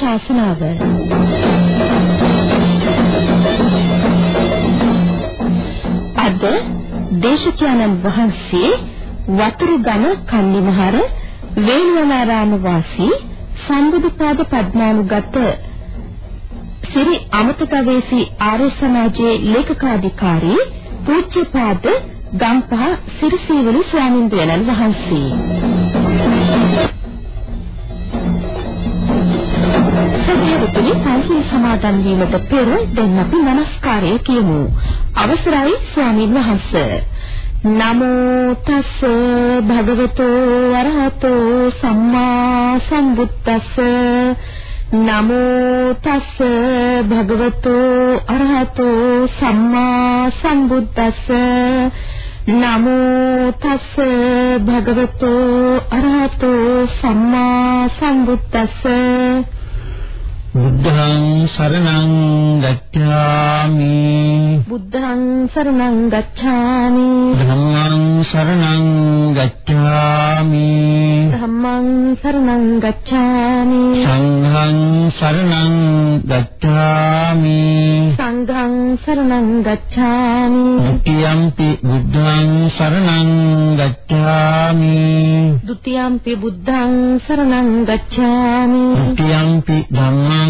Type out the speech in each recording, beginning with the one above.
ධර්මානුශාසනාව අද දේශචානන් වහන්සේ වතුරුගම කන්නිමහර වේළුවනාරාම වාසී සම්බුදුපාද පද්මානුගත සිරි අමතකවේසී ආර්ය සමාජයේ ලේකකාධිකාරී පූජ්‍යපාද ගම්පහ සිරිසීවලි ස්වාමින්ද්‍රයන්න් වහන්සේ. සදහවතුනි පන්සිල් සමාදන් වීමට පෙර දැන් අපි নমස්කාරය කියමු. අවසරයි ස්වාමීන් වහන්ස. නමෝ තස් භගවතු වරහතෝ සම්මා සම්බුද්දස්ස නමෝ තස් භගවතු අරහතෝ සම්මා සම්බුද්දස්ස නමෝ තස් භගවතු අරහතෝ සම්මා සම්බුද්දස්ස බුද්ධං සරණං ගච්ඡාමි. බුද්ධං සරණං ගච්ඡාමි. ධම්මං සරණං ගච්ඡාමි. ධම්මං සරණං ගච්ඡාමි. සංඝං සරණං ගච්ඡාමි. සංඝං සරණං ගච්ඡාමි. ත්‍රියම්පි බුද්ධං සරණං ගච්ඡාමි. ဒ උතියම්පි බුද්ධං සරණං ගච්ඡාමි. ත්‍රියම්පි ධම්මං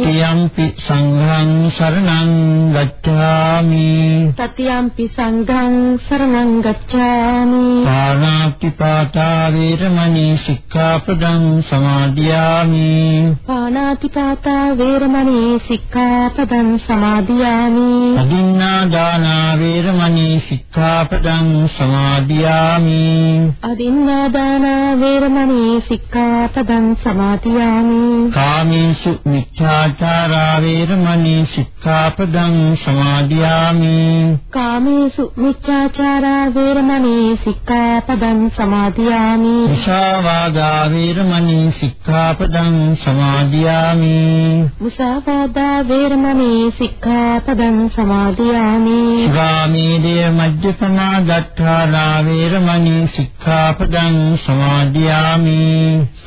සතියම්පි සංඝං සරණං ගච්ඡාමි. සතියම්පි සංඝං සරණං ගච්ඡාමි. පාණාති පාතා වේරමණී සික්ඛාපදං සමාදියාමි. පාණාති පාතා වේරමණී සික්ඛාපදං සමාදියාමි. අදින්නා දාන වේරමණී සික්ඛාපදං සමාදියාමි. අදින්නා දාන වේරමණී සික්ඛාපදං සමාදියාමි. කාමීසු මිච්ඡා මිච්ඡාචාරා වේරමණී සික්ඛාපදං සමාදියාමි කාමේසු මිච්ඡාචාරා වේරමණී සික්ඛාපදං සමාදියාමි. මුසාවාදා වේරමණී සික්ඛාපදං සමාදියාමි. මුසාවාදා වේරමණී සික්ඛාපදං සමාදියාමි. ගාමීදය මජ්ජපමා දත්තානා වේරමණී සික්ඛාපදං සමාදියාමි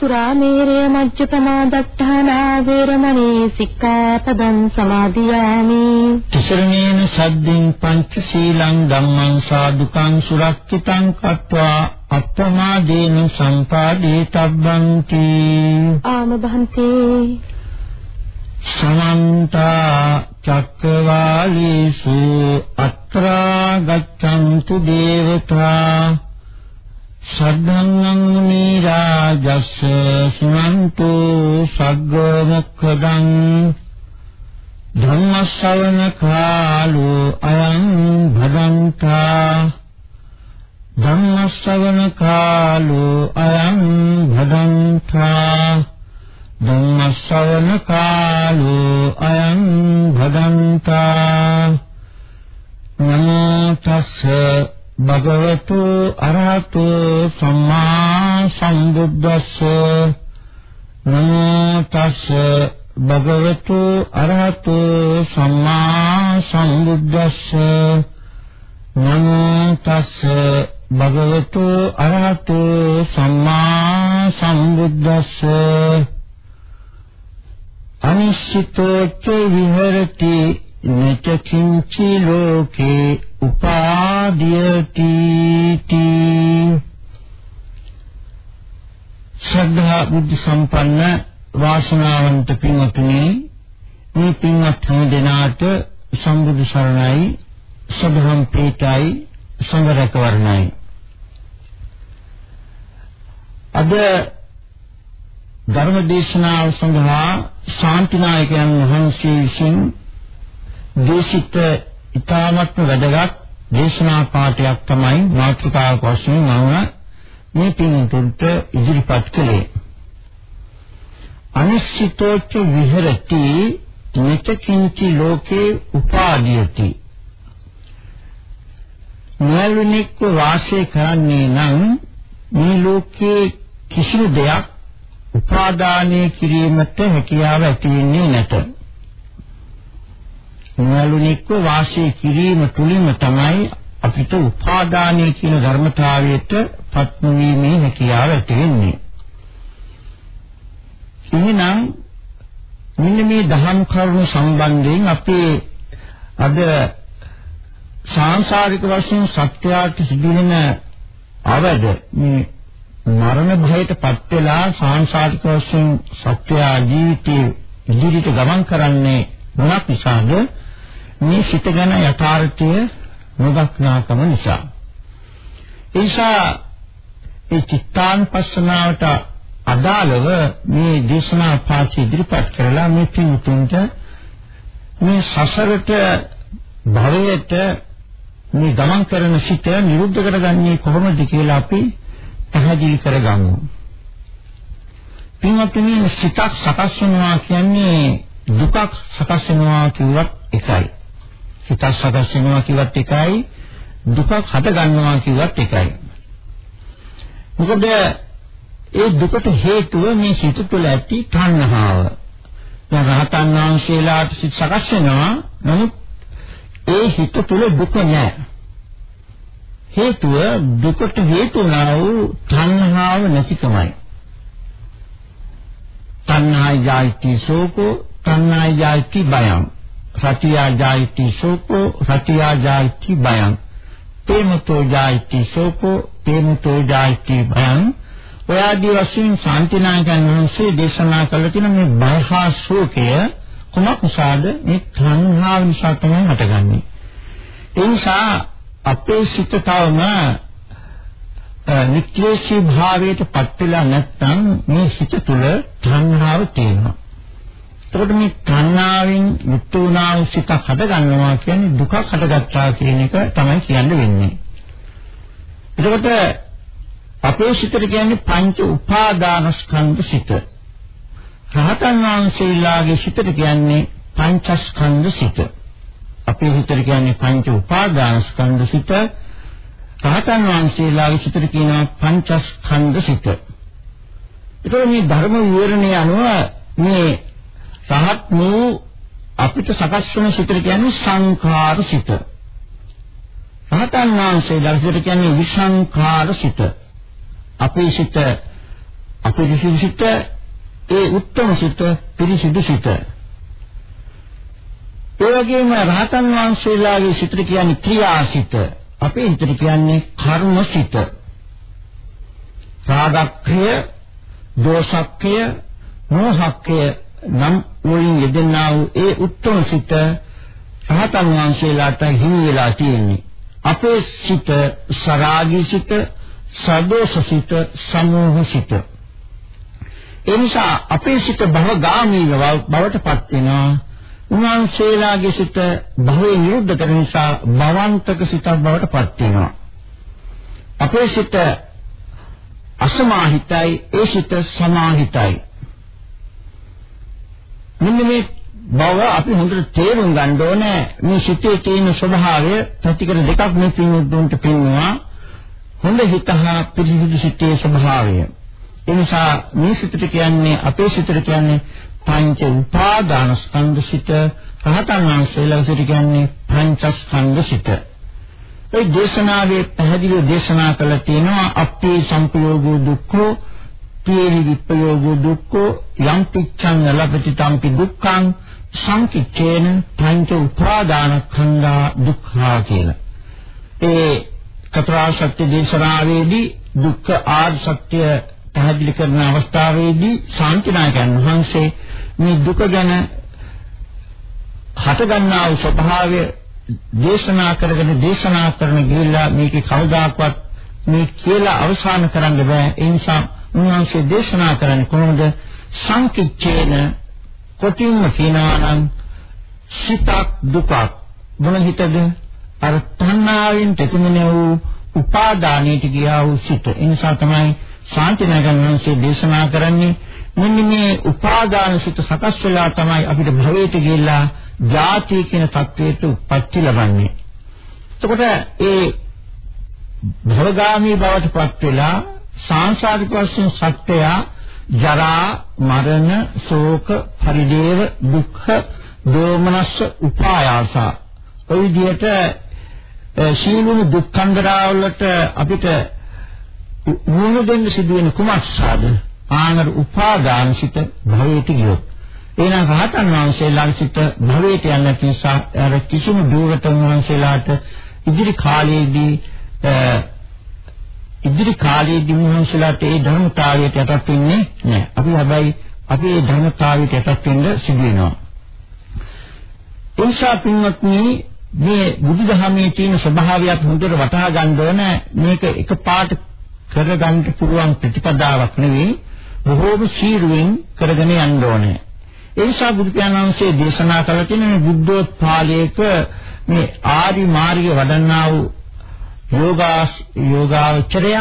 සුරාමේරය මජ්ජපමා දත්තානා වේරමණී සික්ඛාපදං සමාදියාමි. තිසරණේන සද්දින් පංචශීලං ධම්මං සාදුකං සුරක්ෂිතං කତ୍වා අප්පමාදේන සම්පාදේ තබ්බන්ති. ආම බහන්තේ සමන්ත චක්කවාලීසු අත්‍රා ගච්ඡන්තු දේවතා සද්ධම්මං මුනි රාජස්ස සුනන්තු සග්ග මොක්ඛදං ධම්ම ශ්‍රවණ කාලෝ අයං භදන්තා ධම්ම ශ්‍රවණ කාලෝ අයං භදන්තා ධම්ම ශ්‍රවණ කාලෝ අයං භදන්තා නමෝ තස්ස භගවතු අරහතෝ සම්මා සම්බුද්දස්ස නමෝ තස්ස භගවතු අරහතෝ සම්මා සම්බුද්දස්ස නමෝ තස්ස භගවතු අරහතෝ සම්මා සම්බුද්දස්ස අනිශ්චිතෝ ච විහෙරති නචකින්චි ලෝකේ උපාදීයති තී. ශ්‍රද්ධා බුද්ධ සම්පන්න වාසනාවන්ත පින්වත්නි මේ පින්වත් හැම දෙනාට සම්බුදු සරණයි සදහම් ප්‍රීතයි සංඝරක වර්ණයි. අද ධර්ම දේශනාව සඳහා ශාන්තිනායකයන් වහන්සේ විසින් දේශිත ඉතාමත්ම වැදගත් දේශනා පාඩයක් තමයි මාතෘකාවක් වශයෙන් මම මේ පින්තුන්ට ඉදිරිපත් කළේ. අනිශ්චිතෝච්ච විහෙරති නිතකින්චි ලෝකේ උපාදීයති නුවණික වාසය කරන්නේ නම් මේ ලෝකේ කිසිදු දෙයක් උපාදානය කිරීමට හැකියාව ඇති වෙන්නේ නැත. නුවණික වාසය කිරීම තුලින්ම තමයි අපිට උපාදානය කියන ධර්මතාවයට පත්වීමේ හැකියාව ඇති වෙන්නේ. එහෙනම් මෙන්න මේ දහම් කරුණු සම්බන්ධයෙන් අපේ අද සාංශාරික වශයෙන් සත්‍යයට සිදුවෙන අවද මේ මරණ භයට පත් වෙලා සාංශාරික වශයෙන් සත්‍ය ජීවිතයේ ඉදිරියට ගමන් කරන්නේ මොනක් නිසාද මේ සිත ගැන යථාර්ථය නොදක්නාකම නිසා ඒසා ඒ චිත්තාන්පස්සනාවට අදාළව මේ දේශනා පාඨ ඉදිරිපත් කරලා මේ පින්තුන්ට මේ සසරට භවයට මේ ගමන් කරන සිත නිරුද්ධ කරගන්නේ කොහොමද කියලා අපි පැහැදිලි කරගමු. පින්වත්නි සිතක් සකස් වෙනවා කියන්නේ දුකක් සකස් වෙනවා කියවත් එකයි. සිතක් සකස් වෙනවා කියවත් එකයි දුකක් හට ගන්නවා කියවත් එකයි. මොකද ඒ දුකට හේතුව මේ සිත තුළ ඇති තණ්හාව. දැන් රහතන් වහන්සේලාට සිත සකස් වෙනවා නමුත් ඒ හිත තුළ දුක නැහැ. හේතුව දුකට හේතු වූ තණ්හාව නැතිකමයි. තණ්හාය ජායිති සෝකෝ තණ්හාය ජායිති බයං. සතියා ජායිති සෝකෝ සතියා ජායිති බයං. තේමතෝ ජායිති සෝකෝ තේමතෝ ජායිති බයං. ඔය ආදී වශයෙන් ශාන්තිනායකයන් වහන්සේ දේශනා කළ තියෙන මේ බය හා ශෝකය කුමක් නිසාද මේ තණ්හාව නිසා තමයි හටගන්නේ. ඒ නිසා අපේ සිත තවම නික්ලේශී භාවයට පත් වෙලා නැත්නම් මේ සිත තුළ තණ්හාව තියෙනවා. එතකොට මේ තණ්හාවෙන් යුක්ත වුණා වූ සිතක් හට ගන්නවා කියන්නේ දුකක් හටගත්තා කියන එක තමයි කියන්න වෙන්නේ. එතකොට අපේ සිතට කියන්නේ පංච උපාදානස්කන්ධ සිත. රහතන් වහන්සේලාගේ සිතට කියන්නේ පංචස්කන්ධ සිත. අපේ හිතට කියන්නේ පංච උපාදානස්කන්ධ සිත. රහතන් වහන්සේලාගේ සිතට කියනවා පංචස්කන්ධ සිත. ඒකෝ මේ ධර්ම විවරණය අනුව මේ රහත් වූ අපිට සකස් වෙන සිතට කියන්නේ සංඛාර සිත. රහතන් වහන්සේලාගේ සිතට කියන්නේ විසංඛාර සිත. අපේ සිත අපේ සිත ඒ උත්තම සිත පිරිසිදු සිත ඒ වගේම රහතන් වහන්සේලාගේ සිතට කියන්නේ ක්‍රියාසිත. අපේ හිතට කියන්නේ කර්මසිත. රාගක්ඛය, දෝෂක්ඛය, මෝහක්ඛය නම් වලින් යෙදෙනා වූ ඒ උත්තම සිත රහතන් වහන්සේලාට හිමි වෙලා තියෙන්නේ. අපේ සිත සරාගී සිත, සදෝෂ සිත, සමෝහ සිත. ඒ නිසා අපේ සිත භවගාමී බවට පත් වෙනවා. උන්වහන්සේලාගේ සිත භවයේ නිරුද්ධ කරන නිසා භවන්තක සිතක් බවට පත් වෙනවා. අපේ සිත අසමාහිතයි ඒ සිත සමාහිතයි. මෙන්න මේ බව අපි හොඳට තේරුම් ගන්න ඕනේ මේ සිතේ තියෙන ස්වභාවය ප්‍රතිකර දෙකක් මේ පින්වුන්ට පින්නවා හොඳ හිත හා පිරිසිදු සිතේ ස්වභාවය. ඒ නිසා මේ සිතට කියන්නේ අපේ සිතට කියන්නේ පංච උපාදානස්කන්ධ සිත රහතන් වහන්සේලා සිට කියන්නේ පංචස්කන්ධ සිත. ඒ දේශනාවේ පැහැදිලිව දේශනා කළ තියෙනවා අපේ සංපයෝගෝ දුක්ඛෝ තේරි විපයෝගෝ දුක්ඛෝ යම් පිච්ඡං ලබති තම්පි දුක්ඛං සංකිච්ඡේන පංච උපාදානස්කන්ධා දුක්ඛා කියලා. ඒ චතුරාර්ය සත්‍ය දේශනාවේදී දුක්ඛ ආර්ය සත්‍ය පැහැදිලි කරන අවස්ථාවේදී ශාන්තිනායකයන් වහන්සේ මේ දුක ගැන හටගන්නා වූ ස්වභාවය දේශනා කරගෙන දේශනා කරන ගිහිල්ලා මේකේ කවදාකවත් මේ කියලා අවසන් කරන්න බෑ ඒ නිසා උන්වහන්සේ දේශනා කරන්නේ කොහොමද? සංකිච්ඡේන කොටින්ම සීනානම් සිතක් දුකක් මොන හිතද? අර තණ්හාවෙන් තෙතුමන වූ උපාදානයට ගියා වූ සිත. ඒ නිසා තමයි ශාන්තිනගන් වහන්සේ දේශනා කරන්නේ මෙන්න මේ උපාදාන සිත සකස් වෙලා තමයි අපිට භවයට ගිහිල්ලා ජාති කියන தത്വයට උප්පත්ති ලබන්නේ. එතකොට ඒ භවගාමී බවට පත් වෙලා සාංශාරික වශයෙන් සත්‍යය ජරා මරණ ශෝක පරිදේව දුක්ඛ දෝමනස්ස උපායාස. ඔය විදිහට සීලුණු දුක්ඛන්දරාවලට අපිට මුහුණ දෙන්න සිදුවෙන කුමක්සාද? ආනර උපාදානසිත භවයට ගියොත්. එහෙනම් රහතන් වහන්සේලාගේ සිත භවයට යන්න නිසා අර කිසිම දුරතන් වහන්සේලාට ඉදිරි කාලයේදී ඉදිරි කාලයේදී වහන්සේලාට ඒ ධර්මතාවයට යටත් වෙන්නේ නැහැ. අපි හැබැයි අපි ඒ ධර්මතාවයට යටත් වෙන්න සිදු වෙනවා. එනිසා පින්වත්නි මේ බුදුදහමේ තියෙන ස්වභාවයත් හොඳට වටහා ගන්න ඕන මේක එකපාරට කරගන්න පුළුවන් ප්‍රතිපදාවක් නෙවෙයි බොහෝම සීරුවෙන් කරගෙන යන්න ඕනේ. ඒ නිසා බුදු පියාණන් වහන්සේ දේශනා කළ තියෙන මේ බුද්ධෝත්පාදයක මේ ආදි මාර්ගය වඩන්නා වූ යෝගා යෝගාචරය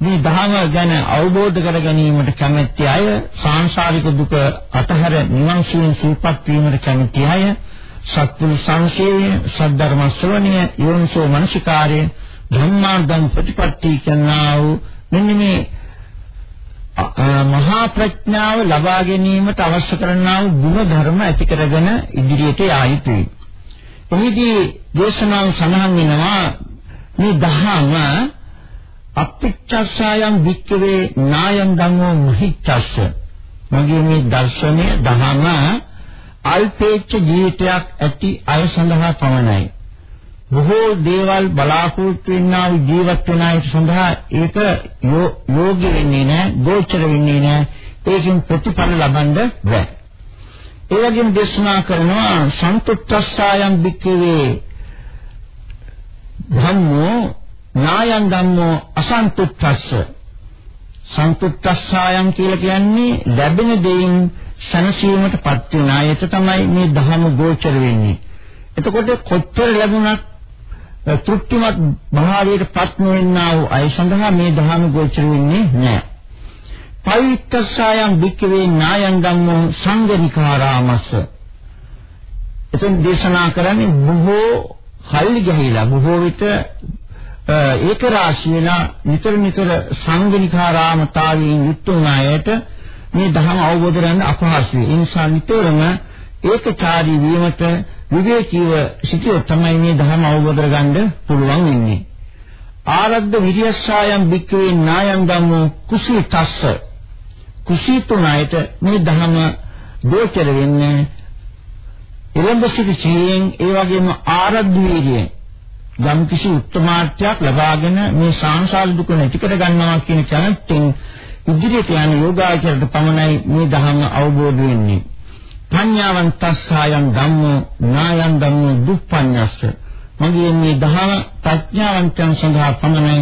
මේ ධර්ම ගැන අවබෝධ කර ගැනීමට කැමැති අය සාංශාරික දුක අතහැර නිවන් සුවයෙන් සිහිපත් වීමට කැමැති අය සත්පුරුෂ සංසේවය සද්ධර්ම ශ්‍රවණය යෝනිසෝ මනසිකාරය ධම්මාර්ධං ප්‍රතිපත්ති කියනා වූ මෙන්න මේ මහා ප්‍රඥාව ලබා ගැනීමට අවශ්‍ය කරනා වූ ගුණ ධර්ම ඇති කරගෙන ඉදිරියට යා යුතුයි. එහිදී දේශනාව සඳහන් වෙනවා මේ දහම අපිච්චස්සයන් වික්කවේ නායම් ධම්මෝ මහිච්ඡස්ස. මගේ මේ දර්ශනය දහම අල්පේච්ඡ ජීවිතයක් ඇති අය සඳහා පමණයි. බොහෝ දේවල් බලාපොරොත්තු වෙනා වූ ජීවත් වෙන අය සඳහා ඒක යෝග්‍ය වෙන්නේ නැහැ, ගෝචර වෙන්නේ නැහැ. ඒකෙන් ප්‍රතිඵල ලබන්න බැහැ. ඒ වගේම දේශනා කරනවා සන්තුට්ඨස්සායම් භික්ඛවේ ධම්මෝ නායං ධම්මෝ අසන්තුට්ඨස්ස සන්තුට්ඨස්සායම් කියලා කියන්නේ ලැබෙන දෙයින් සනසීමටපත් වෙන අයට තමයි මේ ධර්ම ගෝචර වෙන්නේ. එතකොට කොච්චර ලැබුණත් තෘප්තිමත් භාවයටපත් නොවෙනා වූ අය සඳහා මේ ධර්ම ගෝචර වෙන්නේ නැහැ. පවිත්තස්සායම් වික්කවේ නායං ධම්මෝ සංගනිකාරාමස්ස එතෙන් දේශනා කරන්නේ බොහෝ කල්ලි ගහලා බොහෝ විට ඒක රාශි වෙන නිතර නිතර සංගනිකාරාමතාවයෙන් යුක්ත වුණායට මේ ධර්ම අවබෝධ කරගන්න අපහසුයි. ඒ නිසා නිතරම ඒකචාරී වීමට විවේකීව සිටියොත් තමයි මේ ධර්ම අවබෝධ කරගන්න පුළුවන් වෙන්නේ. ආරද්ධ විරියස්සායම් බික්කවේ නායම් ධම්මෝ කුසීතස්ස කුසීතුනායට මේ ධර්ම ගෝචර වෙන්නේ එළඹ සිටි සීයෙන් ඒ වගේම ආරද්ධ වීර්යයෙන් යම් කිසි උත්තමාර්ථයක් ලබාගෙන මේ සංසාර දුක නැති කර ගන්නවා කියන කැමැත්තෙන් ඉදිරියට යන යෝගාචරයට පමණයි මේ ධර්ම අවබෝධ වෙන්නේ. පඤ්ඤාවන්තස්සායන් ධම්මෝ නායන් ධම්මෝ දුප්පඤ්ඤස්ස මගේ මේ ධර්ම ප්‍රඥාවන්තයන් සඳහා පමණයි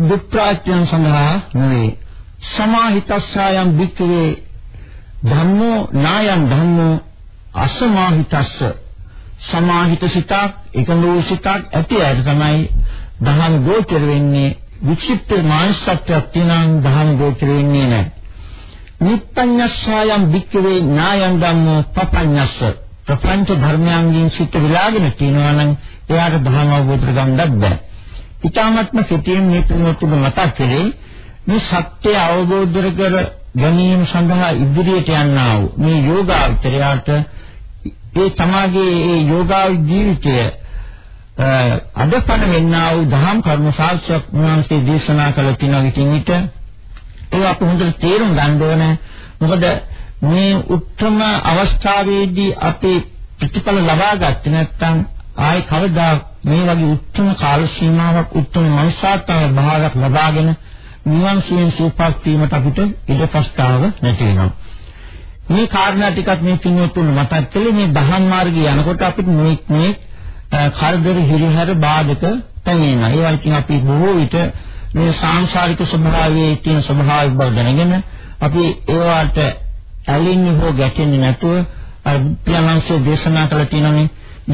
දුක්ඛාත්‍යයන් සඳහා නෙවේ. සමාහිතස්සායන් වික්‍රේ ධම්මෝ නායන් ධම්මෝ අසමාහිතස්ස සමාහිත සිතක් එකඟ වූ සිතක් ඇති අයට තමයි දහම් ගෝචර වෙන්නේ විචිත්ත මානසත්වයක් තියෙනම් දහම් ගෝචර වෙන්නේ නැහැ. නිප්පඤ්ඤස්සායම් වික්‍රේ නායන් ධම්මෝ පපඤ්ඤස්ස ප්‍රපංච ධර්මයන්ගෙන් සිත විලාගෙන තියනවා නම් එයාට ධර්ම අවබෝධ කරගන්නත් බෑ. ඊටාත්ම සිටින් මේ තුනතුම මතක් කරේ මේ සත්‍ය අවබෝධ කර ගැනීම සඳහා ඉදිරියට යන්නා වූ මේ යෝගාචරයට ඒ තමාගේ ඒ යෝගා ජීවිතය අදපන වෙන්නා වූ දහම් කර්ම සාක්ෂියක් වහන්සේ දේශනා කළ තිනවා ඉතින් ඊට ඒක අපි හොඳට තේරුම් ගන්න ඕනේ. මොකද මේ උත්තම අවස්ථාවේදී අපි ප්‍රතිඵල ලබා ගත්තේ නැත්නම් ආයි කවදා මේ වගේ උත්තම කාල සීමාවක් උත්තම මනසාත්මක භාවයක් ලබාගෙන නිවන් සුවෙන් සූපත් වීමට අපිට ඉඩ ප්‍රස්තාව නැති වෙනවා. මේ කාරණා ටිකක් මේ පින්වත්තුන් මතක් කළේ මේ දහම් මාර්ගය යනකොට අපිට මේ මේ කරදර හිරිහැර බාධක තැනෙනවා. ඒ වගේම අපි බොහෝ විට මේ සාංශාරික ස්වභාවයේ තියෙන ස්වභාවික බව දැනගෙන අපි ඒවට ඇලින්නේ හෝ ගැටෙන්නේ නැතුව පියාණන්සේ දේශනා කළ තියෙනනේ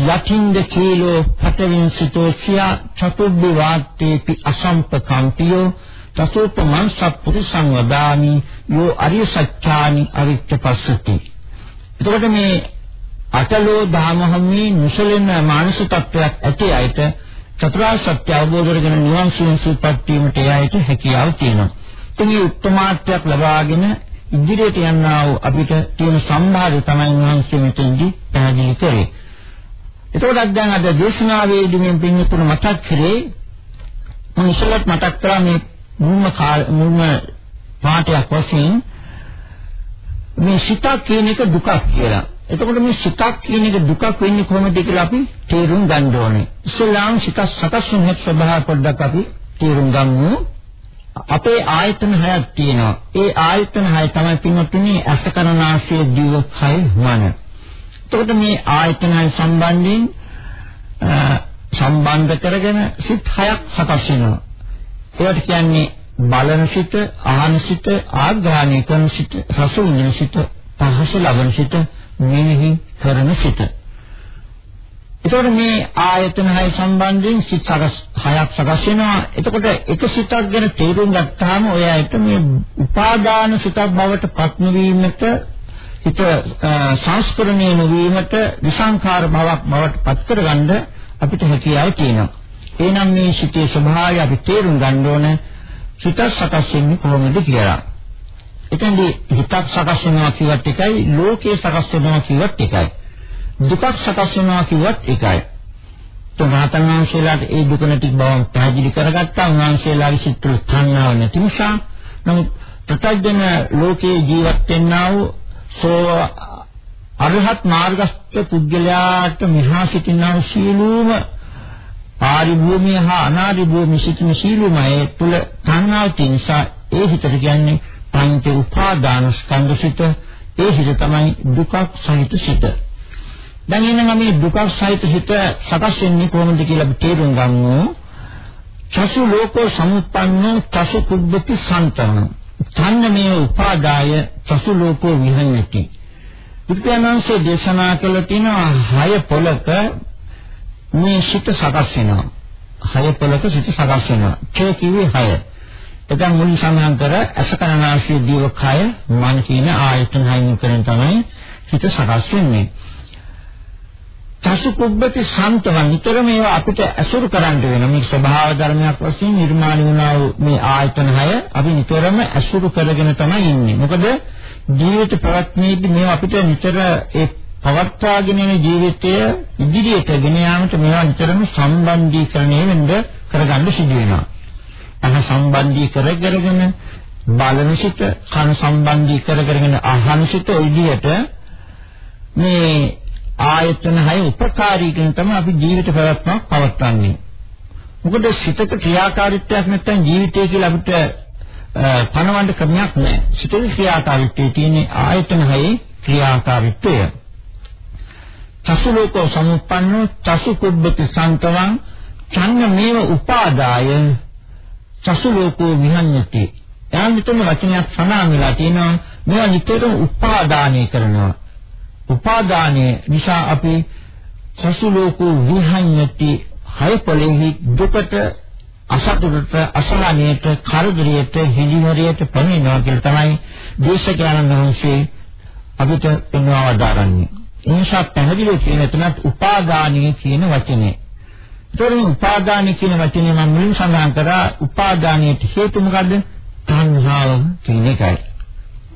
යටින්ද කීලෝ පතවින් සිතෝ සියා චතුබ්බි වාත්තේපි අසම්පකම්පියෝ තසෝපමං සප්පුරිසං වදාමි යෝ අරිය සත්‍යානි අවිච්ඡ පස්සති එතකොට මේ අටලෝ දහමහමී මුසලින මානස තත්වයක් ඇති අයට චතුරාර්ය සත්‍ය අවබෝධ කරගෙන නිවන් සුවන් සුවපත් වීමට එයාට හැකියාව තියෙනවා. මේ උත්තමාර්ථයක් ලබාගෙන ඉදිරියට යන්නා වූ අපිට තියෙන සම්භාව්‍ය තමයි වහන්සේ මෙතෙන්දී පැහැදිලි කරේ. එතකොට දැන් අද දේශනාවේදී මේ පින්තුන මතක් කරේ මම ඉස්සෙල්ලත් මතක් කරා මේ මුල්ම මුල්ම පාඩයක් වශයෙන් මේ සිතක් කියන එක දුකක් කියලා. එතකොට මේ සිතක් කියන එක දුකක් වෙන්නේ කොහොමද කියලා අපි තේරුම් ගන්න ඕනේ. ඉස්ලාම් සිත සකස් වෙන ස්වභාවය පොඩ්ඩක් අපි තේරුම් ගමු. අපේ ආයතන හයක් තියෙනවා. ඒ ආයතන හය තමයි පින්වත්නි අසකරණාශය දිව කය මන. එතකොට මේ ආයතන හය සම්බන්ධයෙන් සම්බන්ධ කරගෙන සිත් හයක් සකස් වෙනවා. ඒවට කියන්නේ බලන සිත, ආහන සිත, ආග්‍රහණය කරන සිත, රස විඳින සිත, පහස ලබන සිත, මෙනෙහි කරන සිත. එතකොට මේ ආයතන හය සම්බන්ධයෙන් සිත් සකස් හයක් සකස් වෙනවා. එතකොට එක සිතක් ගැන තේරුම් ගත්තාම ඔය ඇයිට මේ උපාදාන සිතක් බවට පත් නොවීමට හිත සංස්කරණය නොවීමට විසංඛාර භාවයක් බවට පත් කරගන්න අපිට හැකියාව තියෙනවා. එහෙනම් මේ සිතේ ස්වභාවය අපි තේරුම් ගන්න ඕන සිත සකස් වෙන්නේ කොහොමද කියලා. එතෙන්දී හිතක් සකස් වෙනවා කියවත් එකයි ලෝකේ සකස් වෙනවා කියවත් එකයි. දුකක් සකස් වෙනවා කිව්වත් එකයි. තුමාතන් වහන්සේලාට ඒ දුක නැති බව පැහැදිලි කරගත්තා. උන්වහන්සේලාගේ සිත් තුළ තණ්හාව නැති නිසා. නමුත් ප්‍රත්‍යඥ ලෝකේ ජීවත් වෙන්නා වූ සෝ අරහත් මාර්ගස්ත පුද්ගලයාට මිහා සිටිනා වූ සීලූම පාරිභූමිය හා අනාරිභූමිය සිටින සීලුමය තුල තණ්හාව තියෙන නිසා ඒ හිතට කියන්නේ පංච උපාදාන ස්කන්ධ සිත ඒ හිත තමයි දුකක් සහිත සිත. දැන් එනවා මේ දුක සහිත හිත සකස් වෙන්නේ කොහොමද කියලා අපි තේරුම් ගමු. චසු ලෝකෝ සමුප්පන්නෝ චසු කුබ්බති සන්තන. තන්නමේ උපාදාය චසු ලෝකෝ විහඤ්ඤති. විද්‍යානංශයේ දේශනා කළ තියෙනවා හය පොලක මේ සිත සකස් වෙනවා. හය පොලක සිත සකස් වෙනවා. චේ කිව්වේ හය. එතන මුලින් සඳහන් කර අසකරණාශී දීවකය මන කියන ආයතන හයින් කරන් තමයි හිත සකස් වෙන්නේ. චසුකුබ්බති සන්තවන් නිතරම ඒවා අපිට ඇසුරු කරන්න වෙන මේ ස්වභාව ධර්මයක් වශයෙන් නිර්මාණය වුණා වූ මේ ආයතන හය අපි නිතරම ඇසුරු කරගෙන තමයි ඉන්නේ. මොකද ජීවිත ප්‍රවත්නයේදී මේවා අපිට නිතර ඒ පවත්වාගෙන යන ජීවිතය ඉදිරියට ගෙන යාමට මේවා නිතරම සම්බන්ධීකරණය වෙන්න කරගන්න සිදු වෙනවා. අහ සම්බන්ධී කරගෙන බලන සිට කන සම්බන්ධී කරගෙන අහන සිට ඔය විදිහට මේ ආයතන හය උපකාරී කියන තමයි අපි ජීවිත පැවැත්මක් පවත්වන්නේ. මොකද සිතක ක්‍රියාකාරීත්වයක් නැත්නම් ජීවිතය කියලා අපිට පණවන්න ක්‍රමයක් නැහැ. සිතේ ක්‍රියාකාරීත්වයේ තියෙන ආයතන හයේ ක්‍රියාකාරීත්වය. චසුලෝකෝ සමුප්පන්නෝ චසු කුබ්බති සන්තවං චන්න මේව උපාදාය චසුලෝකෝ විහඤ්ඤති. එයා මෙතන වචනයක් සමාන වෙලා තියෙනවා. මේවා නිතරම උපාදානය කරනවා. උපාදානයේ නිසා අපි සසුලෝකෝ විහඤ්ඤති හයපලෙහි දුකට අසතුටට අසහනයට කරදරයට හිලිමරියට පැමිණෙනවා කියලා තමයි දේශකයන්න් වහන්සේ අපිට පෙන්වා වදාරන්නේ. ඒ නිසා පැහැදිලිව කියන තුනත් උපාදානීය කියන වචනේ. ඒතරින් උපාදානීය කියන වචනේ මම මුලින් සඳහන් කරා උපාදානීයට හේතු මොකද්ද? තණ්හාව කියන එකයි.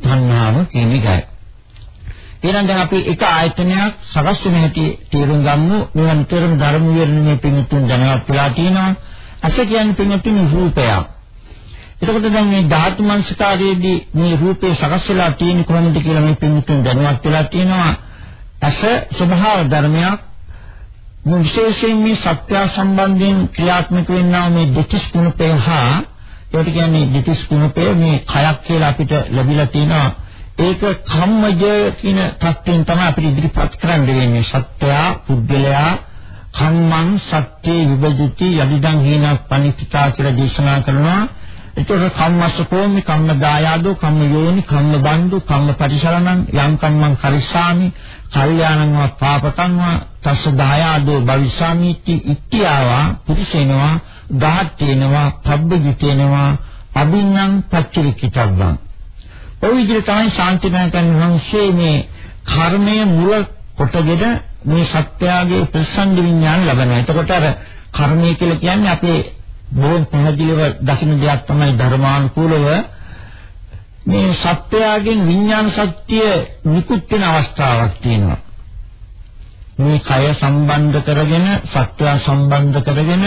තණ්හාව කියන එකයි. එහෙනම් දැන් අපි එක ආයතනයක් සකස් වෙන හැටි තේරුම් ගමු. මේවා නිතරම ධර්ම විවරණයේ පින්තුන් දැනවත් වෙලා තියෙනවා. අස කියන්නේ පින්තුන් රූපයක්. එතකොට දැන් මේ ධාතු මනසකාරයේදී මේ රූපේ සකස් වෙලා තියෙන කොහොමද කියලා මේ පින්තුන් දැනවත් වෙලා තියෙනවා. අස ස්වභාව ධර්මයක්. මේ විශේෂයෙන් මේ සත්‍ය සම්බන්ධයෙන් ක්‍රියාත්මක වෙන්නා මේ දෙතිස් කුණපේ හා ඒකට කියන්නේ දෙතිස් කුණපේ මේ කයක් කියලා අපිට ලැබිලා තියෙනවා. ඒක කම්මජ කියන தත්ත්වයෙන් තමයි අපිට ඉදිරිපත් කරන්න වෙන්නේ සත්‍යයා පුද්ගලයා කම්මං සත්‍යේ විභජිතී යදිදං හේන පනිත්‍තා කියලා දේශනා කරනවා ඒතකොට කම්මස්ස කෝමි කම්ම දායාදෝ කම්ම යෝනි කම්ම බන්දු කම්ම පරිසරණං යං කම්මං කරිස්සාමි කල්යාණං වා පාපකං වා තස්ස දායාදෝ භවිස්සාමිති ඉත්‍යාවා පුරිසේනවා ගාහට්ටේනවා පබ්බජිතේනවා අබින්නම් පච්චරිකිතබ්බං ඔය විදිහට තමයි ශාන්තිනායකයන් වහන්සේ මේ කර්මය මුල කොටගෙන මේ සත්‍යයේ ප්‍රසන්න විඥාන ලබනවා. එතකොට අර කර්මය කියලා කියන්නේ අපේ බොහොම පැහැදිලිව දකින්න දෙයක් තමයි ධර්මානුකූලව මේ සත්‍යයෙන් විඥාන ශක්තිය නිකුත් වෙන අවස්ථාවක් තියෙනවා. මේ කය සම්බන්ධ කරගෙන සත්‍ය සම්බන්ධ කරගෙන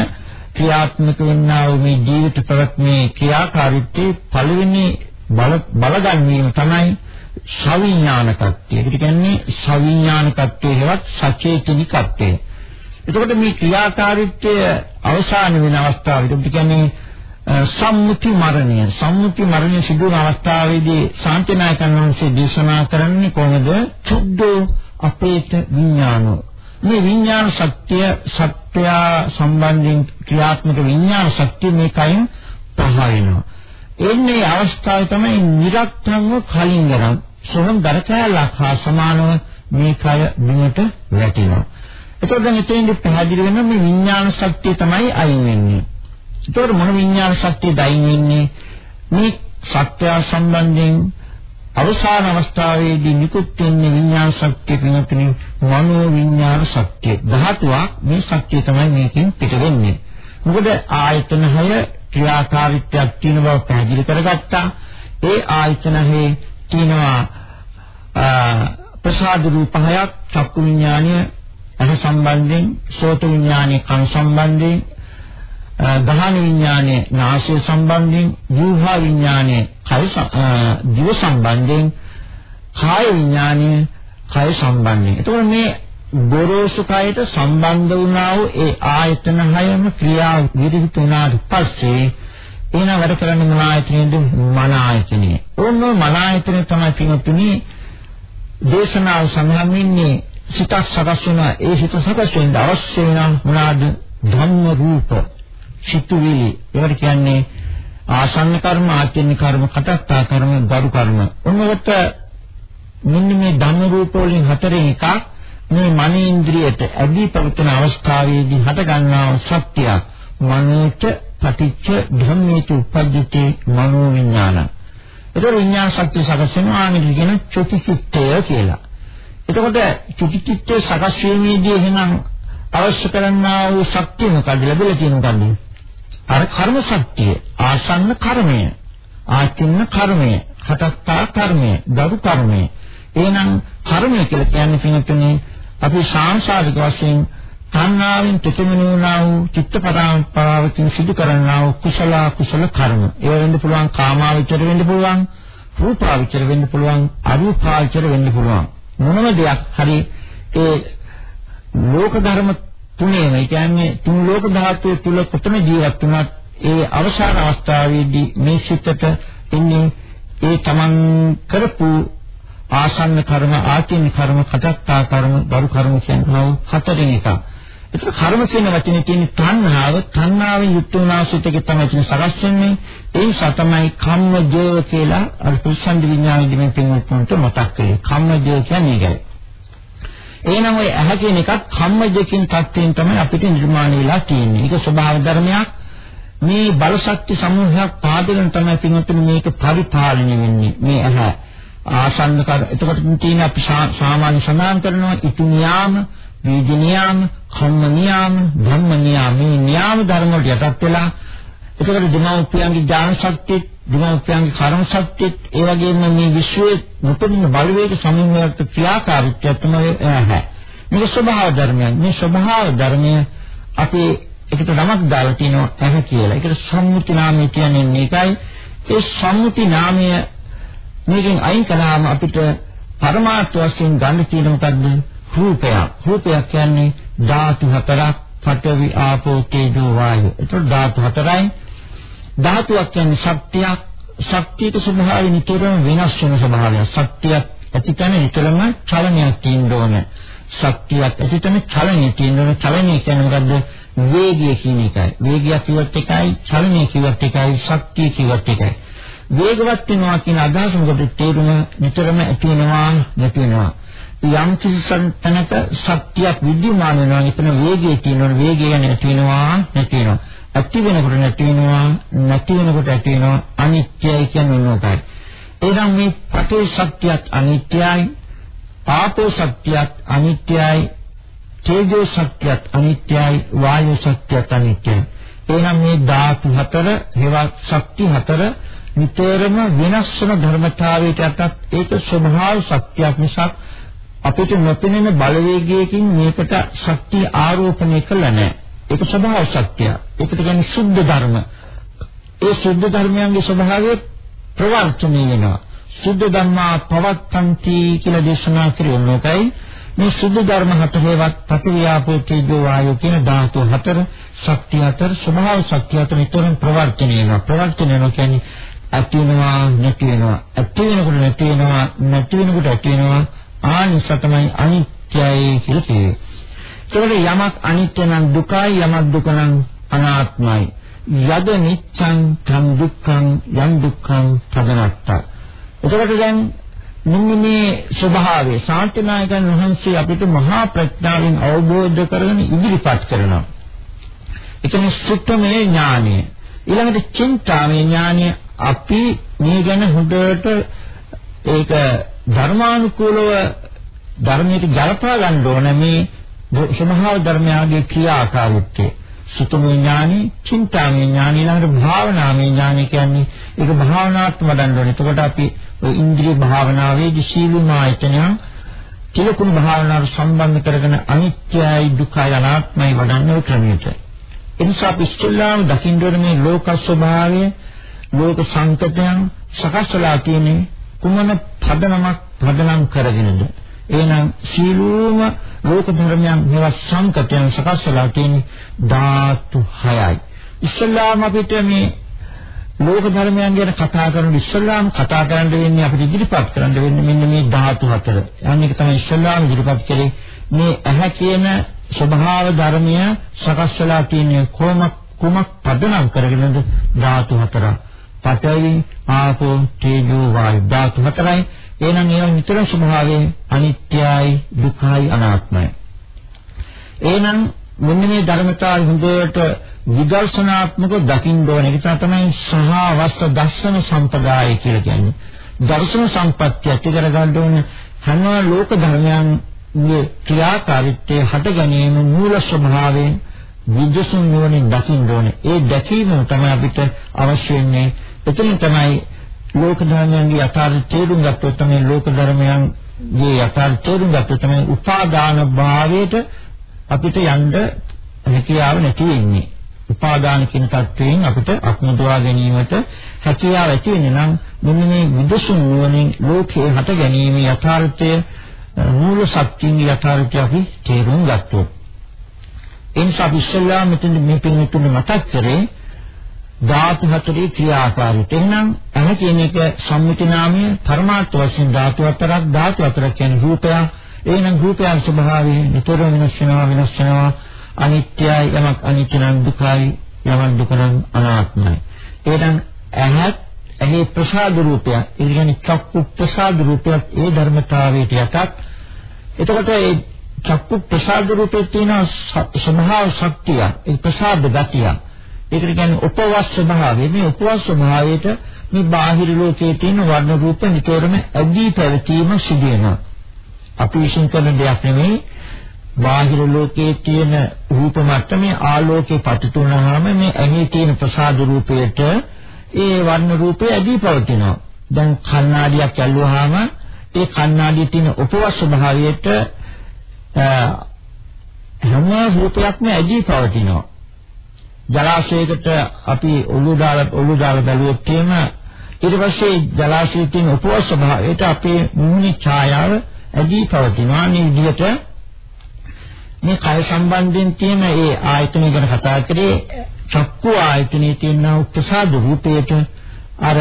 ක්‍රියාත්මක වෙන්නා වූ මේ ජීවිත ප්‍රවත්මේ ක්‍රියාකාරීත්වයේ පළවෙනි බල බලගන්වීම තමයි සවිඥානිකත්වය. ඒකට කියන්නේ සවිඥානිකත්වයේ හෙවත් සචේතනිකත්වය. එතකොට මේ ක්‍රියාකාරීත්වය අවසාන වෙන අවස්ථාවේදී කියන්නේ සම්මුති මරණය සම්මුති මරණය සිදු වන අවස්ථාවේදී ශාන්තිනායකයන් වහන්සේ දේශනා කරන්නේ කොහොමද? චුද්ධෝ අපේත විඥානෝ මේ විඥාන සත්‍ය සත්‍ය සම්බන්ධයෙන් ක්‍රියාත්මක විඥාන ශක්තිය මේකයින් පහ වෙනවා. එන්නේ අවස්ථාවේ තමයි නිරක්තංව කලින් ගනම් සොහොන් දරකැලක් හා සමානව මේ කය බිමට වැටෙනවා. එතකොට දැන් එතෙන්දි පැහැදිලි වෙනවා මේ විඥාන ශක්තිය තමයි අයින් වෙන්නේ. එතකොට මොන විඥාන ශක්තියද අයින් වෙන්නේ? මේ සත්‍ය සම්බන්ධයෙන් අවසාන අවස්ථාවේදී නිකුත් වෙන්නේ විඥාන ශක්තිය පිනතුනි මනෝ විඥාන ශක්තිය. ධාතුවක් මේ ශක්තිය තමයි මේකෙන් පිට වෙන්නේ. මොකද ආයතන 6 ක්‍රියාකාරීත්වයක් තියෙන බව පැහැදිලි කරගත්තා. ඒ ආයතන 6 තියෙනවා ප්‍රසාද රූප හයක් චක්කු විඥානය අහ සම්බන්ධයෙන් සෝත විඥානය කන සම්බන්ධයෙන් දහන විඥානයේ නාසය සම්බන්ධයෙන් ජීවහා විඥානයේ කය දිව සම්බන්ධයෙන් කාය විඥානයේ කය සම්බන්ධයෙන්. එතකොට මේ ගොරෝසු කයට සම්බන්ධ වුණා වූ ඒ ආයතන හයම ක්‍රියා විදිහට උනාට පස්සේ එන වැඩ කරන්න මොන ආයතනයේද මන ආයතනය. ඕනම මන ආයතනය තමයි පින්තුනි දේශනාව සඳහන් වෙන්නේ සිත සකස් වෙන ඒ හිත සකස් වෙන්න අවශ්‍ය වෙන මොනවාද? ධම්ම රූප. සිතුවිලි. ඒවට කියන්නේ ආසන්න කර්ම ආචරණ කර්ම කටත්තා කර්ම ගරු කර්ම. ඔන්නකට මෙන්න මේ ධම්ම රූප වලින් හතරෙන් එකක් මේ මනේන්ද්‍රියට ඇදී පවතින අවස්ථාවේදී හට ගන්නා සත්‍යයක් මනෝච පටිච්ච ධම්මේතු උපද්දිතේ මනෝ විඥාන. ඒක විඥාන සත්‍ය සකස් වෙනවා ආමිද කියන චුතිචිත්තය කියලා. එතකොට චුතිචිත්තය සකස් වීමේදී එහෙනම් අවශ්‍ය කරන්නා වූ ශක්තිය මොකද ලැබිලා තියෙන මොකද්ද? අර කර්ම ශක්තිය, ආසන්න කර්මය, ආචින්න කර්මය, හටත්තා කර්මය, දරු කර්මය. එහෙනම් කර්මය කියලා කියන්නේ පින්තුනේ අපි සාංශාරික වශයෙන් තණ්හාවෙන් තුතුමිනුනා වූ චිත්ත පරම්පරාවකින් සිදු කරන්නා වූ කුසල කුසල කර්ම. ඒ වෙන්න පුළුවන් කාමාවචර වෙන්න පුළුවන්, රූපාවචර වෙන්න පුළුවන්, අරූපාවචර වෙන්න පුළුවන්. මොනම දෙයක් හරි ඒ ලෝක ධර්ම තුනේම ඒ කියන්නේ තුන් ලෝක ධාතුවේ තුල කොතන ජීවත් වුණත් ඒ අවසාන අවස්ථාවේදී මේ සිතට එන්නේ ඒ තමන් කරපු ආසන්න කර්ම, ආචින්න කර්ම, කටත්තා කර්ම, බරු කර්ම කියනවා හතරෙන් එකක්. ඒක කර්ම කියන වචනේ තියෙන තණ්හාව, තණ්හාවෙන් යුක්ත වුණා සිතේ තමයි කියන සකස් වෙන්නේ. ඒ නිසා තමයි කම්මජෝව කියලා අර පුස්සන්දි විඥානයේ දෙමින් පින්වත්තුන්ට මතක් කරේ. කම්මජෝව කියන්නේ ඒකයි. එහෙනම් ඔය ඇහැ කියන එකත් කම්මජකින් තත්ත්වයෙන් තමයි අපිට නිර්මාණය වෙලා තියෙන්නේ. ඒක ස්වභාව ධර්මයක්. මේ බලශක්ති සමූහයක් පාදගෙන තමයි පින්වත්තුනි මේක පරිපාලනය වෙන්නේ. මේ ඇහැ ආසන්න කර එතකොට තියෙන අපි සාමාන්‍ය සමාන කරනවා ඉති නියාම, වීජ නියාම, කම්ම නියාම, ධම්ම නියාම. මේ නියාම ධර්ම වලට යටත් වෙලා එතකොට දෙමව්පියන්ගේ ඥාන ශක්තිය, දෙමව්පියන්ගේ කර්ම ශක්තිය, ඒ වගේම මේ විශ්වයේ මුතුන් බලවේග සමන්වයට ක්‍රියාකාරීත්වය තමයි ඇහැ. මේක ස්වභාව ධර්මයක්. මේ ස්වභාව ධර්මය අපි එකට නමක් දාලා තිනවා ඇහැ කියලා. ඒකට සම්මුති නාමය කියන්නේ මේකයි. ඒ සම්මුති නාමය මේකෙන් අයින් කළාම අපිට පරමාර්ථ වශයෙන් ගන්න තියෙන මොකද්ද? රූපයක්. රූපයක් කියන්නේ ධාතු හතරක් පඨවි ආපෝ තේජෝ වායු. ඒක ධාතු හතරයි. ධාතුවක් කියන්නේ ශක්තියක්. ශක්තියක ස්වභාවය නිතරම වෙනස් වෙන ස්වභාවයක්. ශක්තියක් ඇතිකන නිතරම චලනයක් තියෙන්න ඕන. ශක්තියක් ඇතිකන චලනය තියෙන්න ඕන. චලනය කියන්නේ මොකද්ද? වේගය කියන එකයි. වේගය කිව්වත් එකයි, චලනය කිව්වත් එකයි, ශක්තිය කිව්වත් එකයි. වේගවත් වෙනවා කියන අදහස මොකද තේරුම නිතරම ඇති වෙනවා නැති වෙනවා. යම් කිසි තැනක ශක්තියක් විද්‍යමාන වෙනවා එතන වේගය තියෙනවා වේගය ගැන ඇති වෙනවා නැති වෙනවා. ඇති වෙනකොට නැති වෙනවා නැති වෙනකොට ඇති වෙනවා අනිත්‍යයි කියන්නේ මොකක්ද? එහෙනම් මේ පටේ ශක්තියත් අනිත්‍යයි ආපෝ ශක්තියත් අනිත්‍යයි තේජෝ ශක්තියත් අනිත්‍යයි වායු ශක්තියත් අනිත්‍යයි එහෙනම් මේ ධාතු හතර හේවත් ශක්ති හතර නිතරම වෙනස් වෙන ධර්මතාවයට යටත් ඒක ස්වභාව ශක්තියක් නිසා අපිට නොපෙනෙන බලවේගයකින් මේකට ශක්තිය ආරෝපණය කළ නැහැ ඒක ස්වභාව ශක්තිය. ඒකට කියන්නේ සුද්ධ ධර්ම. ඒ සුද්ධ ධර්මයන්ගේ ස්වභාවය ප්‍රවර්තනය වෙනවා. සුද්ධ ධම්මා පවත්තන්ති කියලා දේශනා කරන එකයි මේ සුද්ධ ධර්ම හතරේවත් පටිවියාපෝ තේජෝ වායෝ කියන ධාතු හතර ශක්තිය හතර ස්වභාව ශක්තිය හතර නිතරම ප්‍රවර්තනය වෙනවා. ප්‍රවර්තනය වෙනවා කියන්නේ ඇති වෙනවා නැති වෙනවා. ඇති වෙනකොට නැති වෙනවා නැති වෙනකොට ඇති වෙනවා. ආනිස තමයි අනිත්‍යයි කියලා කියවේ. ඒකවල යමක් අනිත්‍ය නම් දුකයි යමක් දුක නම් අනාත්මයි. යද නිච්ඡං තම් දුක්ඛං යම් දුක්ඛං තදනත්තා එතකොට දැන් මෙන්න මේ ස්වභාවය ශාන්තිනායකයන් වහන්සේ අපිට මහා ප්‍රඥාවෙන් අවබෝධ කරගෙන ඉදිරිපත් කරනවා. ඒ කියන්නේ සුත්තමේ ඥානය. ඊළඟට චින්තාමේ ඥානය අපි මේ ගැන හොඳට ඒක ධර්මානුකූලව ධර්මයට ජලපා ගන්න ඕන මේ ස්වභාව ධර්මයාගේ ක්‍රියාකාරීත්වය. සුතමේ ඥානෙ, චින්තාමේ ඥානෙ ළඟට භාවනාමේ ඥානෙ කියන්නේ ඒක භාවනාත්ම වඩන්න ඕනේ. එතකොට අපි ඔය ඉන්ද්‍රිය භාවනාවේදී සීලමායතනය තිලකුණු භාවනාවට සම්බන්ධ කරගෙන අනිත්‍යයි දුකයි අනාත්මයි වඩන්නේ ක්‍රමයට. එනිසා අපි ඉස්ලාම් දකින්න මේ ලෝක ස්වභාවය, ලෝක සංකතයන් සකස්ලා තියෙන්නේ කුමන පදනමක් පදනම් කරගෙනද? එහෙනම් සීලූම ලෝක ධර්මයන් මේවා සංකතයන් සකස්ලා තියෙන්නේ ධාතු 6යි. ඉස්ලාම් අපිට මේ ලෝක ධර්මයන් ගැන කතා කරන ඉස්ලාම් කතා කරන්න වෙන්නේ අපිට ඉදිරිපත් කරන්න වෙන්නේ මෙන්න මේ ධාතු හතර. අනික තමයි ඉස්ලාම් ඉදිරිපත් කරේ මේ ඇහැ කියන ස්වභාව ධර්මය සකස් වෙලා තියෙන කොම කුමක් පදනම් කරගෙනද ධාතු හතරක්. පඨවි, ආපෝ, තේජෝ, වායු ධාතු හතරයි. එහෙනම් ඒවා නිතර ස්වභාවයෙන් අනිත්‍යයි, දුකයි, අනාත්මයි. එහෙනම් මෙන්න මේ ධර්මතාවය හොඳට විදර්ශනාත්මක දකින්න ඕන. ඒක තමයි සහවස්ස දර්ශන සම්පදාය කියලා කියන්නේ. දර්ශන සම්පත්‍ය ඇති කරගන්න ඕන හැම ලෝක ධර්මයන්ගේ ක්‍රියාකාරීත්වයේ හට ගැනීම මූල ස්වභාවයෙන් විදසුන් නුවණින් දකින්න ඕනේ. ඒ දැකීම තමයි අපිට අවශ්‍ය වෙන්නේ. එතනින් තමයි ලෝක ධර්මයන්ගේ යථාර්ථ තේරුම් ගත්තොත් තමයි ලෝක ධර්මයන්ගේ යථාර්ථ තේරුම් ගත්තොත් තමයි උපාදාන භාවයට අපිට යන්න හැකියාව නැති වෙන්නේ. උපාදාන කියන තත්වයෙන් අපිට අත්මුදවා ගැනීමට හැකියාව ඇති වෙන්නේ නම් මෙන්න මේ විදසුන් නුවණින් ලෝකේ හට ගැනීම යථාර්ථය මූල සත්‍යයේ යථාර්ථය අපි තේරුම් ගත්තොත් එනිසා අපි ඉස්සෙල්ලා මෙතන මේ පින්තුන් මතක් කරේ ධාතු හතරේ ක්‍රියාකාරීත්වය. එහෙනම් අහ කියන එක සම්මුති නාමය පරමාර්ථ වශයෙන් ධාතු හතරක් ධාතු හතරක් කියන්නේ රූපය. එහෙනම් රූපයන් ස්වභාවය නිතරම වෙනස් වෙනවා වෙනස් වෙනවා අනිත්‍යයි යමක් අනිත්‍ය නම් දුකයි යමක් දුක නම් අනාත්මයි. එහෙනම් ඇහත් එහි ප්‍රසාද රූපය ඒ කියන්නේ චක්කු ප්‍රසාද රූපයත් ඒ ධර්මතාවයට යටත් එතකොට ඒ චක්කු ප්‍රසාද රූපේ තියෙන ස්වභාව ශක්තිය ඒ ප්‍රසාද ගතිය ඒකට කියන්නේ උපවාස ස්වභාවය මේ උපවාස ස්වභාවයට මේ බාහිර ලෝකයේ තියෙන වර්ණ රූප නිතරම ඇදී පැවතීම සිදු වෙනවා අපි විශ්ින් කරන දෙයක් නෙමෙයි බාහිර ලෝකයේ තියෙන රූප මට්ටමේ ආලෝකේ පතිතුනහම මේ ඇහි තියෙන ප්‍රසාද රූපයට ඒ වර්ණ රූපය ඇදී පවතිනවා. දැන් කණ්ණාඩියක් ඇල්ලුවාම ඒ කණ්ණාඩියේ තියෙන උපවස් ස්වභාවයට හැම රූපයක්ම ඇදී පවතිනවා. ජලාශයකට අපි ඔලු දාලා ඔලු දාලා බැලුවොත් එහෙම ඊට පස්සේ ජලාශයේ තියෙන උපවස් ස්වභාවයට අපේ මුහුණේ ඡායාව ඇදී පවතිනවා. මේ විදිහට මේ කය සම්බන්ධයෙන් තියෙන ඒ ආයතන ගැන කතා කරේ චක්කු ආයතනයේ තියෙන ප්‍රසාද රූපයට අර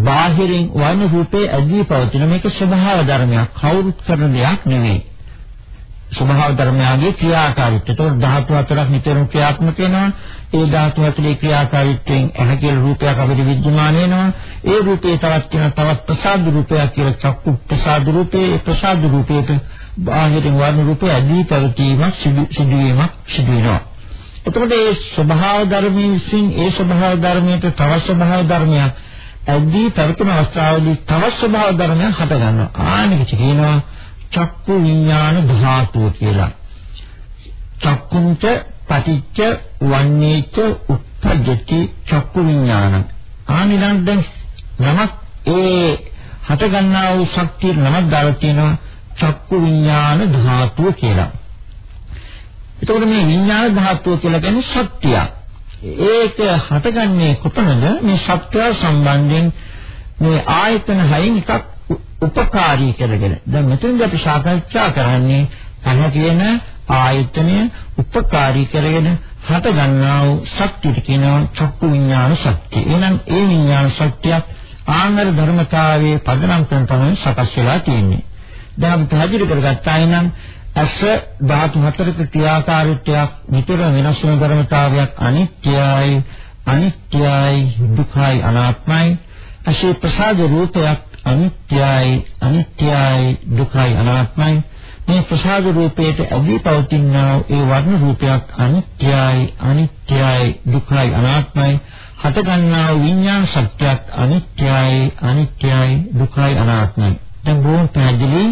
බාහිරින් වර්ණ රූපේ ඇදී පවතින මේක ස්වභාව ධර්මයක් කවුරුත් කරන දෙයක් නෙවෙයි ස්වභාව ධර්මයාගේ ක්‍රියාකාරීත්වය. ඒතකොට ධාතු හතරක් නිතරම ක්‍රියාත්මක වෙනවා. ඒ ධාතු හතරේ ක්‍රියාකාරීත්වයෙන් ඇහැ කියලා රූපයක් අපිට විද්‍යමාන වෙනවා. ඒ රූපේ තවත් වෙන තවත් ප්‍රසාද රූපයක් කියලා චක්කු ප්‍රසාද රූපේ ඒ ප්‍රසාද රූපේට බාහිරින් වර්ණ රූපය ඇදී පැවතීමක් සිදුවීමක් සිදු වෙනවා. එතකොට මේ ස්වභාව ධර්මයෙන් විසින් ඒ ස්වභාව ධර්මයට තව ස්වභාව ධර්මයක් ඇදී පැවතුන අවස්ථාවේදී තව ස්වභාව ධර්මයක් හට ගන්නවා. ආනික කියනවා චක්කු විඥාන ධාතුව කියලා. චක්කුන්ට පටිච්ච වන්නේච උප්පජ්ජති චක්කු විඥාන. ආනිලන් දැන් නමක් ඒ හට ගන්නා වූ ශක්තිය නමක් දාලා තියෙනවා චක්කු විඥාන ධාතුව කියලා. එතකොට මේ විඥාන ධාතුව කියලා කියන්නේ ශක්තියක්. ඒක හටගන්නේ කොතනද? මේ ශක්තිය සම්බන්ධයෙන් මේ ආයතන හයින් එකක් උපකාරී කරගෙන. දැන් මෙතනදී අපි සාකච්ඡා කරන්නේ අහ කියන ආයතනය උපකාරී කරගෙන හට ගන්නා වූ ශක්තියට කියනවා චක්කු විඥාන ශක්තිය. එහෙනම් ඒ විඥාන ශක්තියක් ආංගර ධර්මතාවයේ පදනම් කරන තමයි සකස් වෙලා තියෙන්නේ. දැන් අපි පැහැදිලි කරගත්තා නම් අස ධාතු හතරක ක්‍රියාකාරීත්වයක් නිතර වෙනස් වෙන ධර්මතාවයක් අනිත්‍යයි අනිත්‍යයි දුකයි අනාත්මයි අශේ ප්‍රසාද රූපයක් අනිත්‍යයි අනිත්‍යයි දුකයි අනාත්මයි. මේ ප්‍රසාද රූපයට ඇදී පවතිනා ඒ වර්ණ රූපයක් අනිත්‍යයි අනිත්‍යයි දුකයි අනාත්මයි. හටගන්නා විඥාන සත්‍යයක් අනිත්‍යයි අනිත්‍යයි දුකයි අනාත්මයි. දැන් බොහොම පැහැදිලි.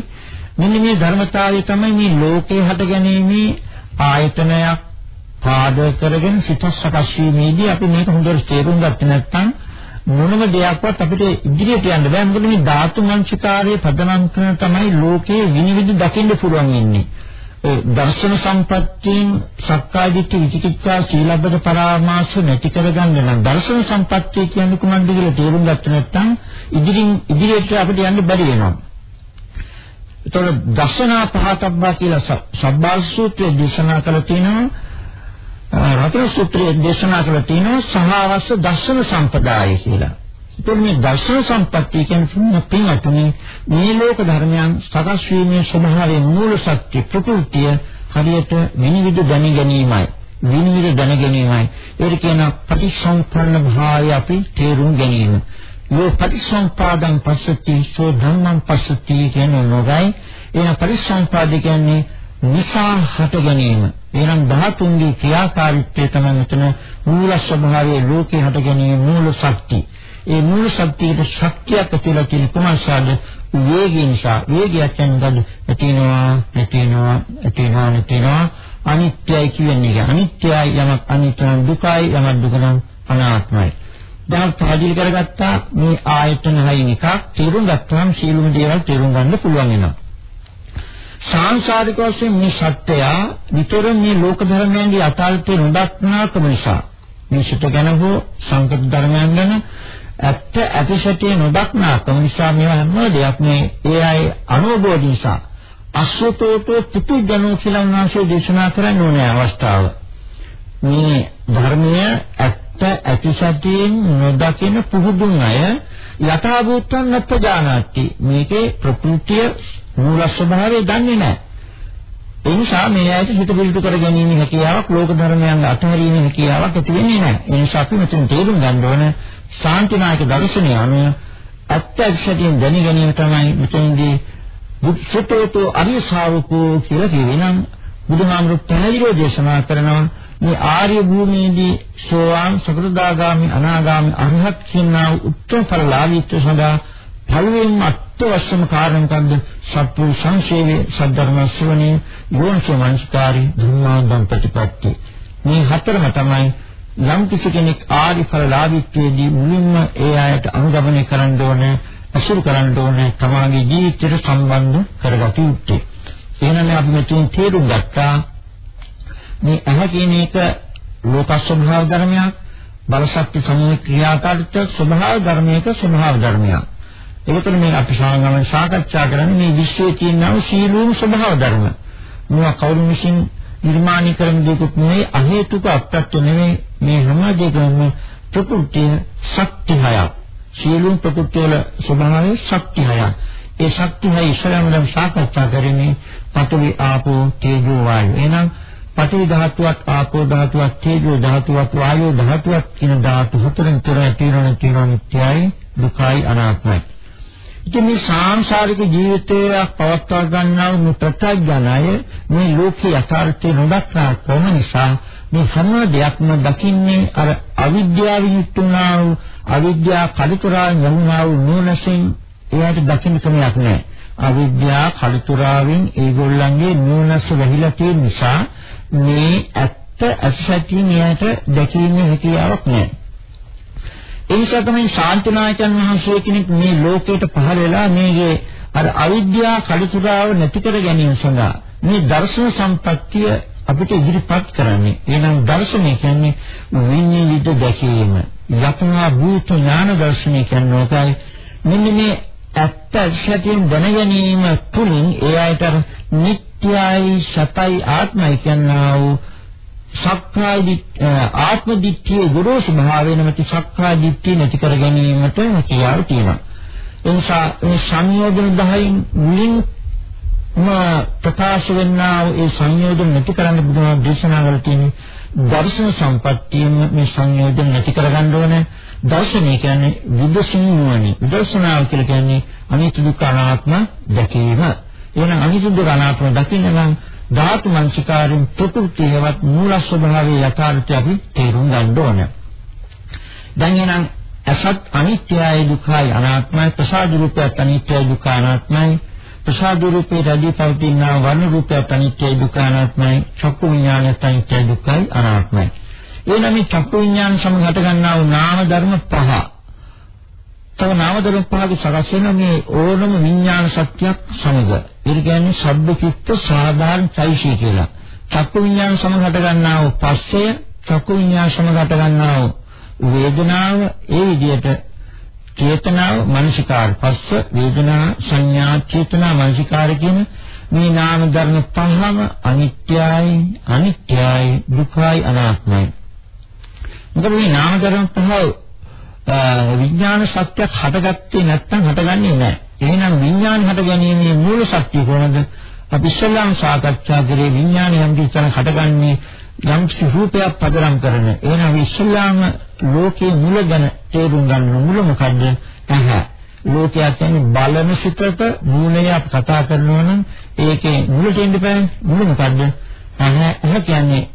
මෙන්න මේ ධර්මතාවය තමයි මේ ලෝකේ හටගැනීමේ ආයතනයක් පාදක කරගෙන සිත සකස් වීමේදී අපි මේක හොඳට තේරුම් ගත්තේ නැත්නම් මොනම දෙයක්වත් අපිට ඉදිරියට යන්න බෑ. මොකද මේ ධාතු මනසිකාරයේ පදනම් කරන තමයි ලෝකයේ විනිවිද දකින්න පුළුවන් ඉන්නේ. ඒ දර්ශන සම්පත්තියෙන් සක්කාය දිට්ඨි විචිකිච්ඡා සීලබ්බත පරාමාස නැති කරගන්න නම් දර්ශන සම්පත්තිය කියන්නේ කුමක්ද කියලා තේරුම් ගත්තේ නැත්නම් ඉදිරින් ඉදිරියට අපිට යන්න බැරි වෙනවා. ඒතකොට දර්ශනා පහතබ්බා කියලා සබ්බාස සූත්‍රයේ දේශනා කළ තියෙනවා රතන සූත්‍රයේ දේශනා කළ තියෙනවා සහවස්ස දර්ශන සම්පදාය කියලා. ඒතකොට මේ දර්ශන සම්පත්තිය කියන්නේ පින්වත්නි මේ ලෝක ධර්මයන් සකස් වීමේ ස්වභාවයේ මූල සත්‍ය ප්‍රകൃතිය හරියට විනිවිද දැන ගැනීමයි. විනිවිද දැන ගැනීමයි. ඒක කියන ප්‍රතිසම්පන්න භාවය අපි තේරුම් ගැනීම. යෝ පරිසම්පාදං පස්සති සෝ ධම්මං පස්සති කියන නෝගයි එන පරිසම්පාද කියන්නේ නිසා හට ගැනීම එනම් ධාතුන්ගේ ක්‍රියාකාරීත්වය තමයි මෙතන මූල ස්වභාවයේ ලෝකේ හට ගැනීම මූල ශක්තිය. ඒ මූල ශක්තියට ශක්තියක් ඇතිලා තියෙන කුමසාද වේගය නිසා. වේගයක් කියන්නේ ඇතිනවා නැතිනවා ඇතිනවා නැතිනවා. අනිත්‍යයි කියන්නේ අනිත්‍යයි යමක් අනිත්‍ය දුකයි යමක් දුක නම් අනාත්මයි. දැන් පැහැදිලි කරගත්තා මේ ආයතන හයින් එකක් තේරුම් ගත්තාම සීලුම දේවල් තේරුම් ගන්න පුළුවන් වෙනවා. සාංශාරික වශයෙන් මේ සත්‍යය නිතරම මේ ලෝක ධර්මයන්ගේ අතාල්පේ නොදක්නාකම නිසා මේ සිත ගැන හෝ සංකත ධර්මයන් ගැන ඇත්ත ඇතිසැටිය නොදක්නාකම නිසා මේවා හැම දෙයක් මේ ඒ අය අනුභව නිසා අසුතෝතෝ පිටුජනෝ කියලා උන්වහන්සේ දේශනා කරන්න ඕනේ අවස්ථාව. මේ ධර්මය ඇත්ත ඇතිසතියෙන් නොදකින පුහුදුන් අය යථාභූතං නප්පජානාති මේකේ ප්‍රകൃතිය මූල ස්වභාවය දන්නේ නැහැ. ඒ නිසා මේ ඇයිට හිත පිළිතු කර ගැනීම හැකියාවක් ලෝක ධර්මයන් අතහැරීමේ හැකියාවක් ඇති වෙන්නේ නැහැ. ඒ නිසා අපි මෙතන තේරුම් ගන්න ඕන ශාන්තිනායක දර්ශනය අනුව අත්‍යක්ෂයෙන් දැන ගැනීම තමයි මෙතනදී බුද්ධතෝතෝ අරිය ශාවකෝ කියලා කියවෙනම් බුදුහාමුදුරු පැහැදිලිව දේශනා කරනවා මේ ආර්ය භූමියේදී සෝවාන් සකෘදාගාමි අනාගාමි අරහත් කියනා උත්තර ඵලලාභීත්ව සඳහා පළවෙනිම අත්‍යවශ්‍යම කාරණකන්ද සත්‍ය සංශේවේ සද්ධර්ම ශ්‍රවණේ යෝනිසෝ මනස්කාරී ධර්මාන්තම් ප්‍රතිපත්ති. මේ හතරම තමයි යම් කිසි කෙනෙක් ආර්ය ඵලලාභීත්වයේදී මුලින්ම ඒ අයට අනුගමනය කරන්න ඕනේ අසුරු කරන්න ඕනේ තමාගේ ජීවිතයට සම්බන්ධ කරගත යුත්තේ. එහෙනම් අපි මෙතන තේරුම් ගත්තා මේ ඇහැ කියන එක ලෝක ස්වභාව ධර්මයක් බලශක්ති සමූහ ක්‍රියාකාරීත්ව ස්වභාව ධර්මයක ස්වභාව ධර්මයක්. ඒකතර මේ අපි සාමාන්‍යයෙන් සාකච්ඡා කරන්නේ මේ විශ්වයේ තියෙන සීලූම ස්වභාව ධර්ම. මේවා කවුරු විසින් නිර්මාණය කරන දෙයක් නෙවෙයි අහේතුක අප්‍රත්‍ය නෙවෙයි මේ හැම දෙයකම ප්‍රකෘතිය ශක්ති හයක්. සීලූම ප්‍රකෘතිය වල ස්වභාවය ශක්ති හයක්. ඒ ශක්තියයි ඉස්සරහම දැන් සාකච්ඡා කරන්නේ පඨවි ආපෝ තේජෝ වායු. එහෙනම් පඨවි ධාතුවත් ආපෝ ධාතුවත් තේජෝ ධාතුවත් වායෝ ධාතුවත් කියන ධාතු හතරෙන් තොර තියෙන තියෙන නිත්‍යයි දුකයි අනාත්මයි. ඉතින් මේ සාංශාරික ජීවිතයක් පවත්වා ගන්නා වූ ප්‍රත්‍යඥය මේ ලෝකේ යථාර්ථය නොදක්නා කොම නිසා මේ හැම දෙයක්ම දකින්නේ අර අවිද්‍යාව යුක්තුනා වූ අවිද්‍යාව කලිතුරා යමුනා වූ නුවණසින් එයාට දකින්න ක්‍රමයක් නැහැ. අවිද්‍යාව කලිතුරාවෙන් ඒගොල්ලන්ගේ නුවණස වැහිලා තියෙන නිසා මේ ඇත්ත අසත්‍යයෙන් එයාට දැකීමේ හැකියාවක් නැහැ. ඒ නිසා තමයි ශාන්තිනායකයන් වහන්සේ කෙනෙක් මේ ලෝකයට පහළ වෙලා මේගේ අර අවිද්‍යාව කලිතුරාව නැති කර ගැනීම සඳහා මේ දර්ශන සම්පත්තිය අපිට ඉදිරිපත් කරන්නේ. එහෙනම් දර්ශනය කියන්නේ විඤ්ඤාණිත දැකීම. යතනා භූත ඥාන දර්ශනය කියන්නේ ඔකයි. මෙන්න මේ ඇත්ත සත්‍යයෙන් දැන ගැනීම තුලින් ඒ අයට නිට්ටයයි සතයි ආත්මයි කියනා වූ සක්කාය ආත්ම දිට්ඨියේ ගුරුසු භාවය නැමැති සක්කාය දිට්ඨිය නැති කර ගැනීමට හැකියාව තියෙනවා. ඒ නිසා මේ සංයෝජන 10න් මුලින් ප්‍රකාශ වෙන්නා ඒ සංයෝජන නැති කරන්න බුදුහාම දේශනා කරලා තියෙන්නේ දර්ශන සම්පත්තියෙන් මේ සංයෝජන නැති කරගන්න ඕනේ. දර්ශනය කියන්නේ විදර්ශනීයවනි. විදර්ශනාව කියලා කියන්නේ අනිත්‍ය දුක්ඛ අනාත්ම දැකීම. එහෙනම් අනිත්‍ය දුක්ඛ අනාත්ම දකින්න නම් ධාතු මනසිකාරයෙන් ප්‍රകൃතියවත් මූල ස්වභාවයේ යථාර්ථය අපි තේරුම් ගන්න ඕනේ. දැන් එහෙනම් අසත් අනිත්‍යයි දුක්ඛයි අනාත්මයි. ප්‍රසාද රූපයත් අනිත්‍යයි දුක්ඛ අනාත්මයි. ප්‍රසාද රූපේ රැඳී පවතින වර්ණ රූපයත් අනිත්‍යයි දුක්ඛ අනාත්මයි. චක්කු විඥානයත් අනිත්‍යයි දුක්ඛයි අනාත්මයි. එනම් මේ චක්කු විඥාන සමග හට ගන්නා වූ නාම ධර්ම පහ. තව නාම ධර්ම පහක සකස් වෙන මේ ඕනම විඥාන සත්‍යයක් සමග. ඒ කියන්නේ සබ්බ චිත්ත සාධාරණ චෛසිය කියලා. චක්කු විඥාන සමග හට ගන්නා වූ පස්සය චක්කු විඥාන සමග හට ගන්නා වූ වේදනාව ඒ විදිහට චේතනාව මනසිකාර පස්ස වේදනා සංඥා චේතනා මනසිකාර කියන මේ නාම ධර්ම පහම අනිත්‍යයි අනිත්‍යයි දුකයි අනාත්මයි. මොකද මේ නාම ධර්ම පහ විඥාන සත්‍යයක් හටගත්තේ නැත්නම් හටගන්නේ නැහැ. එහෙනම් විඥාන හට ගැනීමේ මූල ශක්තිය කොහොමද අපි ඉස්සෙල්ලාම සාකච්ඡා කරේ විඥානය යම් කිසි හටගන්නේ යම් රූපයක් පදනම් කරන එහෙනම් ඉස්ලාම ලෝකයේ මුල ගැන තේරුම් ගන්න මුල මොකද්ද? ඇහැ. ලෝකයක් කියන්නේ බලන සිතක මූලය අපි කතා කරනවා නම් ඒකේ මුලට එන්න බෑ. මුල මොකද්ද? ඇහැ. ඇහැ කියන්නේ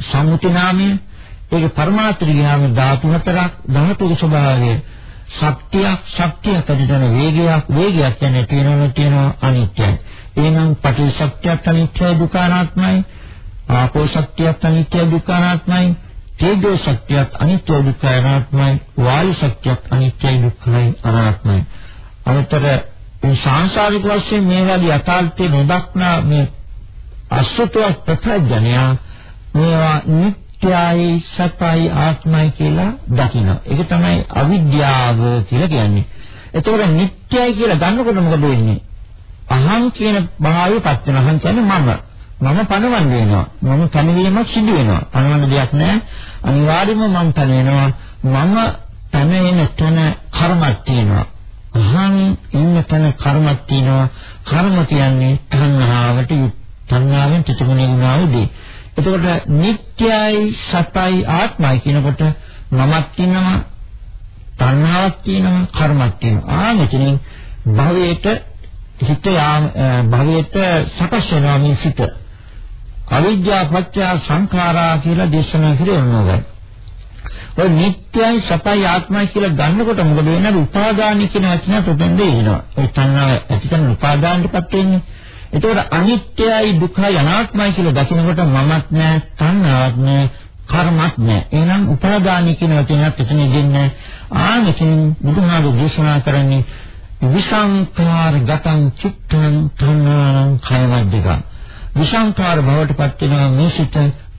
සම්මුති නාමය. ඒකේ පරමාර්ථ විඥාන ධාතු හතරක් ධාතුක ස්වභාවය. ශක්තියක් ශක්තියක් ඇතිවෙන වේගයක් වේගයක් කියන්නේ තියෙනවා තියෙනවා අනිත්‍යයි. එහෙනම් පටිච්චසමුප්පාදයක් අනිත්‍යයි දුකානාත්මයි. ආපෝ ශක්තියත් අනිත්‍ය දුක්ඛ අනාත්මයි තේජෝ ශක්තියත් අනිත්‍ය දුක්ඛ අනාත්මයි වායු ශක්තියත් අනිත්‍ය දුක්ඛයි අනාත්මයි අනතර මේ සංසාරික වශයෙන් මේ වගේ යථාර්ථය නොදක්නා මේ අසුතව ප්‍රත්‍යඥය මේවා නිට්ටයයි සතයි ආත්මයි කියලා දකින්න. ඒක තමයි අවිද්‍යාව කියලා කියන්නේ. එතකොට නිට්ටයයි කියලා ගන්නකොට මොකද වෙන්නේ? අහං කියන භාවයපත් වෙන අහං කියන්නේ මම. මම පණවන්න වෙනවා. මම පැනවීමක් සිදු වෙනවා. පණවන්න දෙයක් නැහැ. අනිවාර්යයෙන්ම මම පැනවෙනවා. මම පැනෙන තැන කර්මයක් තියෙනවා. අහන් ඉන්න තැන කර්මයක් තියෙනවා. කර්ම කියන්නේ තණ්හාවට තණ්හාවෙන් තිතුමුනේ වුණාවදී. එතකොට නිට්ටයයි සතයි ආත්මයි කියනකොට මමක් තියෙනවා තණ්හාවක් තියෙනවා කර්මයක් තියෙනවා. ආ මෙතනින් භවයට හිත භවයට සකස් වෙනවා මේ සිත. අවිද්‍යා පත්‍ය සංඛාරා කියලා දේශනා කරේ මොනවද? ඔය නිට්ටයයි සතයි ආත්මයි කියලා ගන්නකොට මොකද වෙන්නේ? උපාදාන කියන වචනය තොතෙන්ද එනවා. ඒ තණ්හාව ඇති කරන උපාදානටපත් වෙන්නේ. ඒතකොට අනිත්‍යයි දුක්ඛයි අනාත්මයි කියලා දකිනකොට මමත් නෑ, තණ්හාවක් නෑ, කර්මත් නෑ. එහෙනම් උපාදාන කියන වචනයත් එතන දෙන්නේ. ආනෙකින් බුදුහාමුදුරු දේශනා කරන්නේ විසංකාර ගතං චිත්තං තණ්හාං කයවද්දිකං විසංකාර භවයට පත් වෙනවා මේ සිත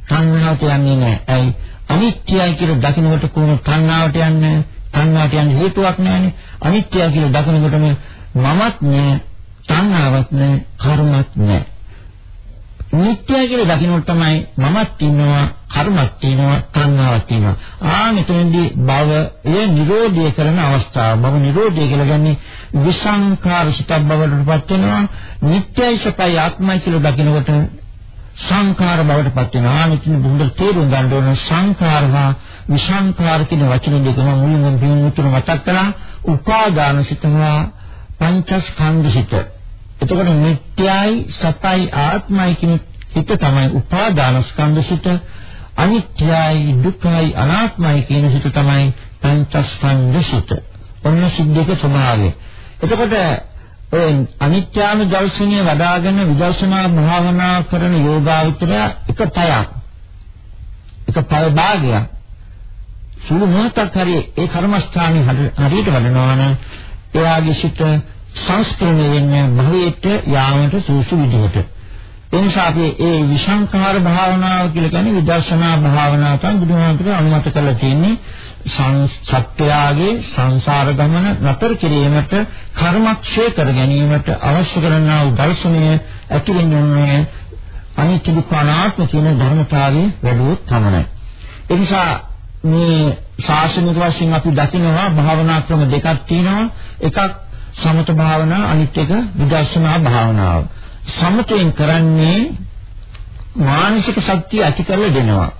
තණ්හාවට යන්නේ නැහැ. ඇයි? අනිත්‍යයි කියලා දකින්නකොට කොහොම තණ්හාවට යන්නේ? තණ්හාවට යන්න හේතුවක් නැහැනේ. අනිත්‍යයි කියලා දකින්නකොටම මමත් නෑ, තණ්හාවක් නෑ, කර්මත් නෑ. නිත්‍යයි කියලා දකින්නට තමයි මමත් ඉන්නවා කර්මත් තියෙනවා සංඥාවක් තියෙනවා. ආ මෙතනදී භව ඒ නිරෝධය කරන අවස්ථාව. භව නිරෝධය කියලා ගන්නේ විසංකාර සිතක් බවටපත් වෙනවා. නිත්‍යයි සපයි ආත්මයි කියලා දකින්නකොට සංඛාර බවට පත් වෙනවා. ආ මෙතන බුදුන් තේරුම් ගන්න ඕන සංඛාර හා විසංඛාර කියන වචන දෙකම මුලින්ම බින්දුතුර මතක් කළා. උපාදාන සිතනවා පංචස්කන්ධ සිත. එතකොට නිට්ටයයි සතයි ආත්මයි කියන හිත තමයි උපාදාන ස්කන්ධ සිත. අනිත්‍යයි දුකයි අනාත්මයි කියන හිත තමයි පංචස්කන්ධ සිත. ඔන්න සිද්ධියක ස්වභාවය. එතකොට ඔය අනිත්‍යාන දර්ශනීය වඩාගෙන විදර්ශනා භාවනා කරන යෝගාවචරය එක පයක්. එක පය භාගයක්. සුළු මොහොතක් හරි ඒ කර්මස්ථානේ හරියට වඩනවා නම් එයාගේ සිත සංස්කරණය වෙන්නේ භවයට යාමට සූසු විදිහට. ඒ නිසා අපි ඒ විසංඛාර භාවනාව කියලා කියන්නේ විදර්ශනා භාවනාව තමයි බුදුහාමුදුරුවෝ අනුමත කරලා තියෙන්නේ. සත්‍යයේ සංසාර ගමන නතර කිරීමට කර්මක්ෂය කර ගැනීමට අවශ්‍ය කරනා වූ දර්ශනය ඇති වෙන්නේ අනිත්‍ය දුක්ඛ අනාත්ම කියන ධර්මතාවයේ වැඩුවොත් පමණයි. ඒ නිසා මේ ශාසනික වශයෙන් අපි දකිනවා භාවනා ක්‍රම දෙකක් තියෙනවා. එකක් සමත භාවනා අනිත් එක විදර්ශනා භාවනාව. සමතෙන් කරන්නේ මානසික ශක්තිය ඇති කරලා දෙනවා.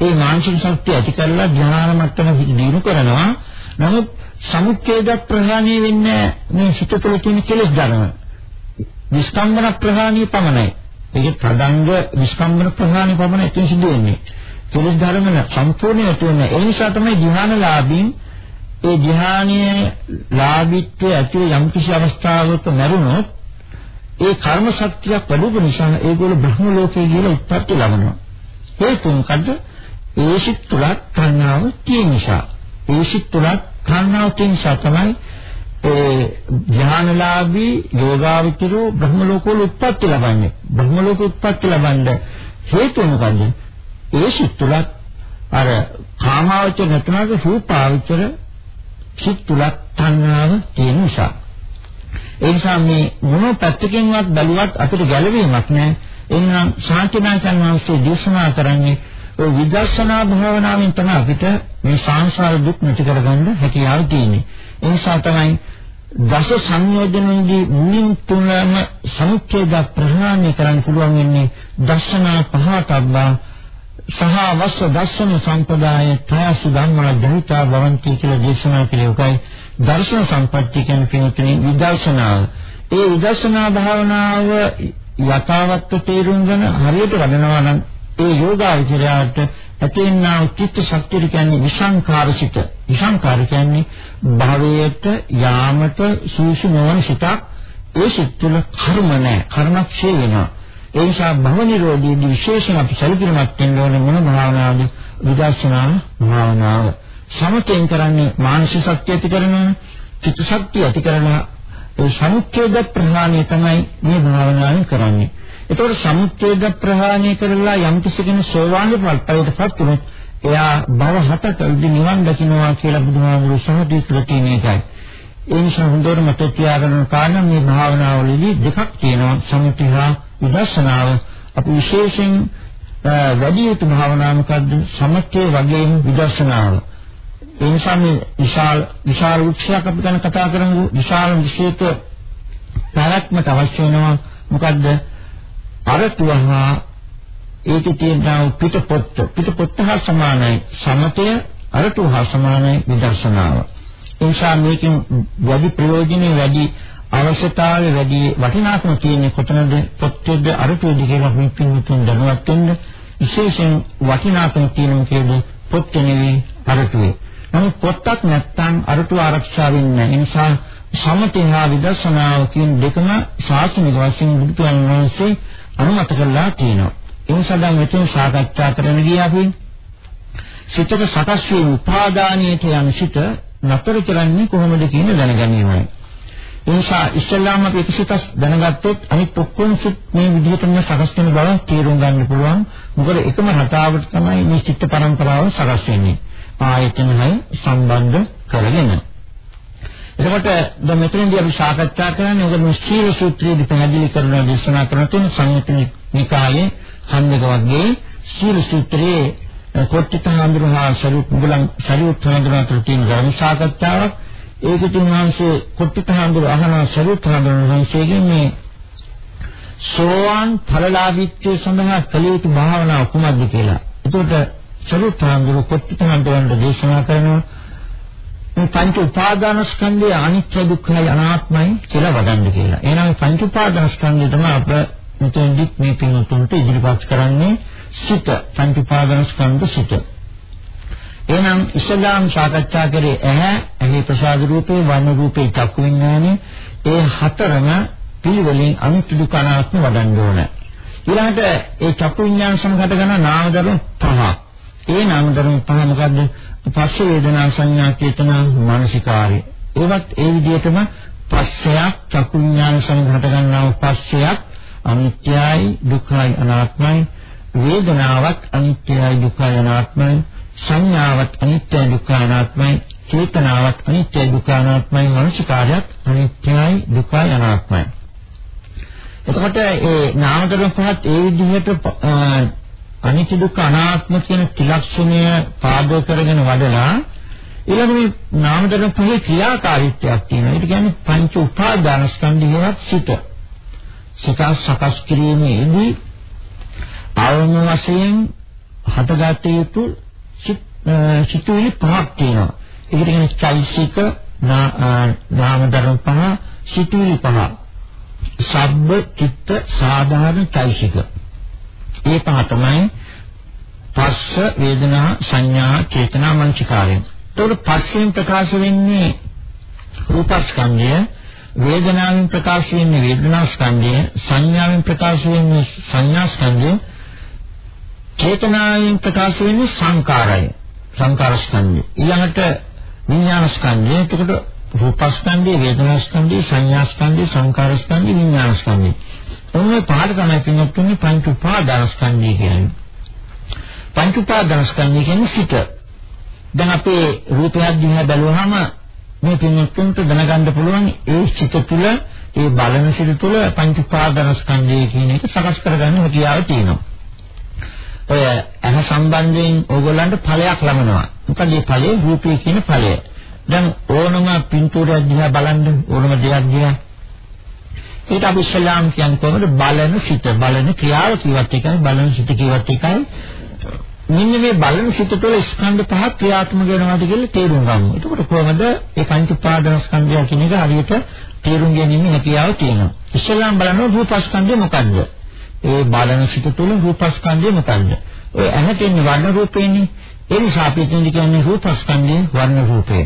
ඒ මානසික ශක්තිය ඇති කරලා ධ්‍යාන මට්ටම දිනු කරනවා. නමුත් සමුච්ඡේද ප්‍රහාණය වෙන්නේ මේ හිත තුළ තියෙන කෙලෙස් ධර්ම. විස්කම්බන ප්‍රහාණය පමණයි. ඒක තදංග විස්කම්බන ප්‍රහාණය පමණයි එතන සිදු වෙන්නේ. කෙලෙස් ධර්ම සම්පූර්ණයෙන් ඇති වෙන්නේ. ඒ නිසා තමයි ධ්‍යානලාභීන් ඒ ධ්‍යානයේ ලාභිත්වයේ ඇති යම් කිසි අවස්ථාවක මරුණොත් ඒ කර්ම ශක්තියක් වැඩුව නිසා ඒගොල්ලෝ බ්‍රහ්ම ලෝකයේ කියලා උත්පත්ති ලබනවා. හේතු මොකද්ද? ඒ සිත් තුලක් තණ්හාව තියෙන නිසා. ඒ සිත් තුලක් තණ්හාව තියෙන නිසා තමයි ඒ ඥානලාභී යෝගාවචරෝ බ්‍රහ්ම ලෝකවල උත්පත්ති ලබන්නේ. බ්‍රහ්ම ලෝක උත්පත්ති ලබන්න හේතු මොකද්ද? ඒ සිත් තුලක් අර කාමාවචර නැතුණාට රූපාවචර සිත් තුලක් තණ්හාව තියෙන නිසා. ඒ නිසා මේ මොන පැත්තකින්වත් බැලුවත් අපිට ගැළවීමක් නැහැ. එන්නම් ශාන්තිනාචන් වහන්සේ දේශනා කරන්නේ ඔය විදර්ශනා භාවනාවෙන් තමයි අපිට මේ සංසාර දුක් නැති කරගන්න හැකියාව තියෙන්නේ. ඒ නිසා තමයි දස සංයෝජනෙදී මුලින් තුනම සමුච්ඡේද ප්‍රහාණය කරන්න පුළුවන් වෙන්නේ දර්ශනා පහතබ්බා සහ වස්ස දර්ශන සම්පදාය ත්‍යාසු ධම්මා ජනිතා භවಂತಿ කියලා දේශනා කළේ දර්ශන සම්පත්‍ය කියන කෙනෙකුනේ විදර්ශනාව. ඒ විදර්ශනා භාවනාව යථාවත්ව තේරුම් ගන්න හරියට වඩනවා නම් ඒ යෝගාචරයට ඇතිවෙනා චිත්ත ශක්තිය කියන්නේ විසංකාරසිත. විසංකාර කියන්නේ භවයට යාමට සූසු නොවන සිතක්. ඒ සිත් තුළ කර්ම නැහැ. කර්මක්ෂය වෙනවා. ඒ නිසා භව නිරෝධයේදී විශේෂයෙන් අපි සැලකිලිමත් වෙන්න ඕනේ මොන භාවනාවද? විදර්ශනා භාවනාව. සමතෙන් කරන්නේ මානසික ශක්තිය ඇති කරනවා, චිත්ත ශක්තිය ඇති කරනවා. ඒ සමුච්ඡේද ප්‍රහාණය තමයි මේ භාවනාවෙන් කරන්නේ. ඒතකොට සමුච්ඡේද ප්‍රහාණය කරලා යම් කෙනෙක් සෝවාන් ඵලයටපත් වුණොත් එයා භව හතක නිවන් දකින්නවා කියලා බුදුහාමුදුරුවෝ සහදී කියලා තියෙන එකයි. ඒ නිසා හොඳට මතක තියාගන්න කාරණා මේ භාවනාවලදී දෙකක් තියෙනවා සමථ හා විදර්ශනාව. අපි විශේෂයෙන් වැඩි යුතු භාවනාව මොකද්ද? සමථයේ වගේම විදර්ශනාව. ඒ නිසා මේ විශාල විශාල වෘක්ෂයක් අපි ගැන කතා කරමු. විශාල විශේෂ පැවැත්මට අවශ්‍ය වෙනවා මොකද්ද? අරතුවහා ඒකේ තියෙන පිටපොත්ත පිටපොත්ත හා සමානයි සමතය අරතුව හා සමානයි විදර්ශනාව. ඒ නිසා මේකෙන් වැඩි ප්‍රයෝජනෙ වැඩි අවශ්‍යතාවය වැඩි වටිනාකම තියෙන්නේ කොතනද පොත්තේද අරතුවේද කියලා මේ පින්තුන් දැනුවත් වෙන්න විශේෂයෙන් වටිනාකම තියෙනවා කියන්නේ පොත් නෙවෙයි අරතුවේ. නමුත් පොත්තක් නැත්නම් අරතුව ආරක්ෂා වෙන්නේ නැහැ. ඒ නිසා සමතේ හා විදර්ශනාව කියන දෙකම ශාස්ත්‍රීය වශයෙන් බුදු වහන්සේ අනුමත කළා තියෙනවා. ඒ නිසා දැන් මෙතන සාකච්ඡා කරන්න ගියා අපි සිතක සකස් වූ උපාදානියට යන සිත නතර කරන්නේ කොහොමද කියන දැනගැනීමයි. ඒ නිසා ඉස්ලාම අපි එකසිතස් දැනගත්තොත් අනිත් ඔක්කොම සිත් මේ විදිහටම සකස් වෙන බව තේරුම් ගන්න පුළුවන්. මොකද එකම රටාවට තමයි මේ චිත්ත පරම්පරාව සකස් වෙන්නේ. ආයතනයි සම්බන්ධ කරගෙන. එතකොට දැන් මෙතනදී අපි සාකච්ඡා කරන්නේ ඔබ මේ සීල සූත්‍රයේදී පැහැදිලි කරන දේශනා කරන තුන් සංයතන නිකායේ හන්දක වර්ගයේ සීල සූත්‍රයේ කොට්ටිත හඳුනහා සරියුත් මුගලන් සරියුත් හඳුනන අතර තියෙන ධර්ම සාකච්ඡාවක් ඒකකින් වහන්සේ කොට්ටිත හඳුන අහන සරියුත් හඳුනන වහන්සේගෙන් මේ සෝවාන් ඵලලාභීත්වයේ සඳහා කළ යුතු භාවනාව කුමක්ද කියලා. එතකොට සරියුත් හඳුන කොට්ටිත හඳුනන දේශනා කරනවා මේ පංච උපාදානස්කන්ධය අනිත්‍ය දුක්ඛයි අනාත්මයි කියලා වඩන්න කියලා. එහෙනම් පංච උපාදානස්කන්ධය තමයි අප මෙතෙන්දි මේ පින්තුන්ට ඉදිරිපත් කරන්නේ සිත පංච උපාදානස්කන්ධ සිත. එහෙනම් ඉස්ලාම් සාකච්ඡා කරේ ඇහැ, ඇහි ප්‍රසාද රූපේ, වර්ණ රූපේ, චක්කු විඥානේ ඒ හතරම පිළිවෙලින් අනිත්‍ය දුක්ඛ අනාත්ම වඩන්න ඕන. ඊළඟට ඒ චක්කු විඥාන සමගත කරන නාම ධර්ම පහක්. ඒ නාම ධර්ම පහ මොකද්ද? පස්ස වේදනා සංඥා චේතනා මානසිකාරය. ඒවත් ඒ විදිහටම පස්සයක් චක්කු විඥාන සංඝට ගන්නා පස්සයක් අනිත්‍යයි දුක්ඛයි අනාත්මයි වේදනාවක් අනිත්‍යයි දුක්ඛයි අනාත්මයි සංඥාවක් අනිත්‍යයි දුක්ඛයි අනාත්මයි චේතනාවක් අනිත්‍යයි දුක්ඛයි අනාත්මයි මානසිකාරයක් අනිත්‍යයි දුක්ඛයි අනාත්මයි එතකොට ඒ නාම ධර්ම පහත් ඒ විදිහට අනිත්‍ය දුක්ඛ අනාත්ම කියන ත්‍රිලක්ෂණය පාදක කරගෙන වඩලා ඊළඟ මේ නාම ධර්ම පහේ ක්‍රියාකාරීත්වයක් තියෙනවා. ඒක කියන්නේ පංච උපාදානස්කන්ධයවත් සිත. සිත සකස් කිරීමේදී ආවම වශයෙන් හටගත යුතු සිතුවිලි පහක් තියෙනවා. ඒකට කියන්නේ චෛසික නාම ධර්ම පහ සිතුවිලි පහ. සබ්බ චිත්ත සාධාරණ චෛසික. ඒ පහ තමයි පස්ස වේදනා සංඥා චේතනා මනසිකාරය. ඒතකොට පස්සෙන් ප්‍රකාශ වෙන්නේ රූපස්කන්ධය වේදනාවෙන් ප්‍රකාශ වෙන්නේ වේදනා ස්කන්ධය සංඥාවෙන් ප්‍රකාශ වෙන්නේ සංඥා ස්කන්ධය චේතනාවෙන් ප්‍රකාශ වෙන්නේ සංකාරය සංකාර ස්කන්ධය ඊළඟට විඥාන ස්කන්ධය එතකොට රූපස්කන්ධය වේදනා ස්කන්ධය සංඥා ස්කන්ධය සංකාර ස්කන්ධය විඥාන ස්කන්ධය ඔන්න පහට තමයි පින්වත්නි පංච උපාදානස්කන්ධය කියන්නේ. පංච උපාදානස්කන්ධය කියන්නේ සිත. දැන් අපේ රූපයක් දිහා බැලුවහම මේ පින්වත්තුන්ට දැනගන්න පුළුවන් ඒ සිත තුළ ඒ බලන සිත තුළ පංච උපාදානස්කන්ධය කියන එක සකස් කරගන්න හැකියාව තියෙනවා. ඔය අහ සම්බන්ධයෙන් ඕගොල්ලන්ට ඵලයක් ලබනවා. මොකද මේ ඵලය රූපය කියන ඵලය. දැන් ඕනම පින්තූරයක් දිහා බලන්න ඕනම දෙයක් දිහා ඒක අපි ඉස්ලාම් කියන්නේ කොහොමද බලන සිත බලන ක්‍රියාව කියවත් එකයි බලන සිත කියවත් එකයි මෙන්න මේ බලන සිත තුළ ස්කන්ධ පහක් ක්‍රියාත්මක වෙනවාද කියලා තේරුම් ගන්න. එතකොට කොහොමද මේ පංච උපාදාන ස්කන්ධය කියන එක හරියට තේරුම් ගැනීම හැකියාව තියෙනවා. ඉස්ලාම් බලන රූපස්කන්ධය මොකද්ද? ඒ බලන සිත තුළ රූපස්කන්ධය මොකද්ද? ඔය ඇහැට ඉන්න වර්ණ රූපේනේ. ඒ නිසා අපි කියන්නේ රූපස්කන්ධය වර්ණ රූපේ.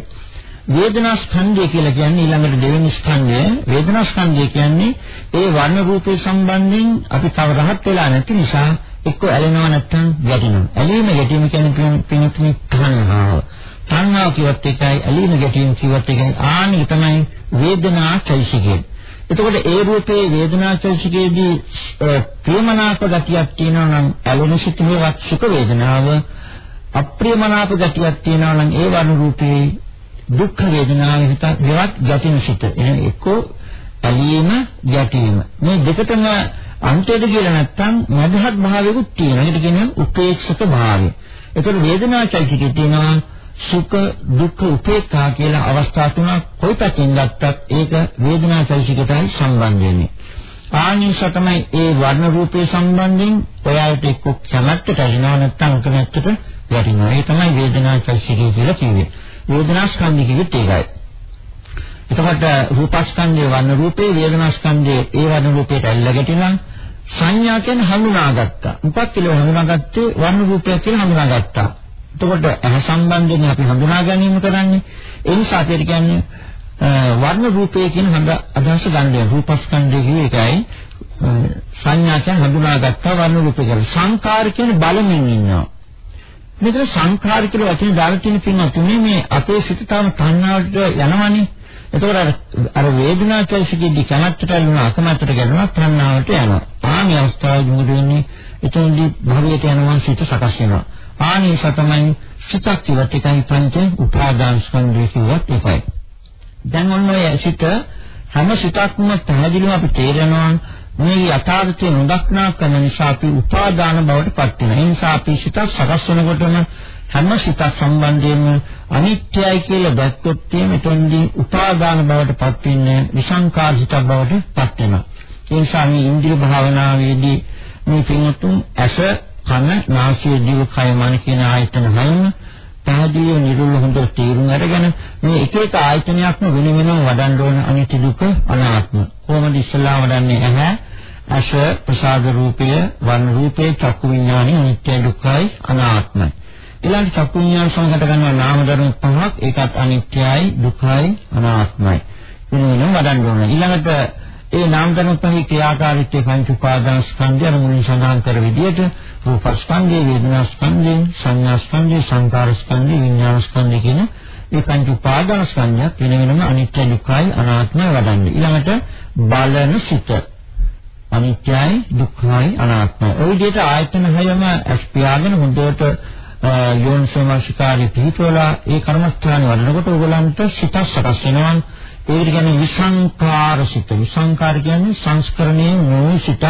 වේදනා ස්කන්ධය කියලා කියන්නේ ඊළඟට දෙවෙනි ස්කන්ධය වේදනා ස්කන්ධය කියන්නේ ඒ වර්ණ රූපේ සම්බන්ධයෙන් අපි තව රහත් වෙලා නැති නිසා එක්ක ඇලෙනවා නැත්නම් ගැටෙනවා. ඇලීම ගැටීම කියන්නේ පිණිපිණි තණ්හාව. තණ්හාව කියවත් එකයි ඇලීම ගැටීම කියවත් එකයි ආනි තමයි වේදනා චෛසිකය. එතකොට ඒ රූපේ වේදනා චෛසිකයේදී ප්‍රේමනාප ගතියක් තියෙනවා නම් ඇලෙන සිතුවේවත් සුඛ වේදනාව අප්‍රියමනාප ගතියක් තියෙනවා නම් ඒ වර්ණ රූපේ දුක් වේදනාව හිත දෙවත් ගැටෙන සිත. එහෙනම් එක්කෝ ඇලීම ගැටීම. මේ දෙකටම අන්තයද කියලා නැත්තම් මධ්‍යහත් භාවයකුත් තියෙනවා. ඒකට කියන්නේ උපේක්ෂක භාවය. ඒතර වේදනාචෛතසිකේ තියෙනවා සුඛ දුක්ඛ උපේක්ඛා කියලා අවස්ථා තුනක් කොයි පැත්තෙන් ගත්තත් ඒක වේදනාචෛතසිකටයි සම්බන්ධ වෙන්නේ. ආනිස තමයි ඒ වර්ණ රූපේ සම්බන්ධයෙන් ඔයාලට එක්ක කැමැත්තට ඇලෙනවා නැත්නම් කැමැත්තට වැටෙනවා. ඒ තමයි වේදනාචෛතසිකය කියලා කියන්නේ. වේදනා ස්කන්ධය කිව්වෙත් ඒකයි. එතකොට රූපස්කන්ධයේ වර්ණ රූපේ වේදනා ස්කන්ධයේ ඒ වර්ණ රූපයට ඇල්ල ගැටෙනවා සංඥා කියන්නේ හඳුනාගත්තා. උපත් කියලා හඳුනාගත්තේ වර්ණ රූපය කියලා හඳුනාගත්තා. එතකොට අහ සම්බන්ධයෙන් අපි හඳුනා ගැනීම කරන්නේ ඒ නිසා අපිට කියන්නේ වර්ණ රූපය කියන හඳ අදහස ගන්න රූපස්කන්ධය කියේ එකයි සංඥා කියන්නේ හඳුනාගත්තා වර්ණ රූපය කියලා. සංකාර කියන්නේ බලමින් ඉන්නවා. මෙතන සංඛාර කියලා වචනේ දාලා තියෙන පින්වත්නි මේ අපේ සිත තාම තණ්හාවට යනවනේ. එතකොට අර අර වේදනාචෛසිකෙදි කැමැත්තට යනවා අකමැත්තට යනවා තණ්හාවට යනවා. ආනි අවස්ථාවේ මොකද වෙන්නේ? එතනදී භවයට යනවා සිත සකස් වෙනවා. ආනි සතමයි සිතක් කිව්වත් එකයි පංච උපාදාන ස්කන්ධය කිව්වත් එකයි. දැන් ඔන්න ඔය සිත හැම සිතක්ම පැහැදිලිව අපි තේරෙනවා මේ යථාර්ථය නොදක්නා කම නිසා අපි උපාදාන බවට පත් වෙනවා. ඒ නිසා අපි සිතක් සකස් වෙනකොටම හැම සිතක් සම්බන්ධයෙන්ම අනිත්‍යයි කියලා දැක්කොත් එතෙන්දී උපාදාන බවට පත් වෙන්නේ විසංකාර හිතක් බවට පත් වෙනවා. ඒ නිසා මේ ඉන්ද්‍රිය භාවනාවේදී මේ පින්තුන් ඇස කන නාසය දිව කය මන කියන ආයතන හයම පැහැදිලිව නිරුල් හොඳට තේරුම් අරගෙන මේ එක එක ආයතනයක්ම වෙන වෙනම වඩන්න ඕන අනිත්‍ය දුක අනාත්ම. කොහොමද ඉස්සලා වඩන්නේ ඇහැ අශ ප්‍රසාද රූපය වර්ණ රූපේ චක්කු විඥානෙ අනිත්‍ය දුක්ඛයි අනාත්මයි. ඊළඟ චක්කු විඥාන සංගත ගන්නවා නාම ධර්ම පහක් ඒකත් අනිත්‍යයි දුක්ඛයි අනාත්මයි. වෙන වෙනම වඩන්න ඕන. ඊළඟට ඒ නාම ධර්ම පහේ ක්‍රියාකාරීත්වය පංච උපාදාන ස්කන්ධය අර මුලින් සඳහන් කර විදිහට රූපස්කන්ධය, වේදනාස්කන්ධය, සංඥාස්කන්ධය, සංකාරස්කන්ධය, විඤ්ඤාණස්කන්ධය කියන මේ පංච උපාදාන ස්කන්ධය වෙන වෙනම අනිත්‍ය දුක්ඛයි අනාත්මයි වඩන්නේ. ඊළඟට බලන සිත අනිත්‍යයි දුක්ඛයි අනාත්මයි. ওই විදිහට ආයතන හයම අස්පියාගෙන හොඳට යෝනිසෝමනසිකාරී පිහිටවලා ඒ කර්මස්ථාන වඩනකොට ඕගලන්ට සිත සකස් වෙනවා. ඒකට කියන්නේ විසංකාර සිත. විසංකාර කියන්නේ සංස්කරණයේ නෝ සිතක්.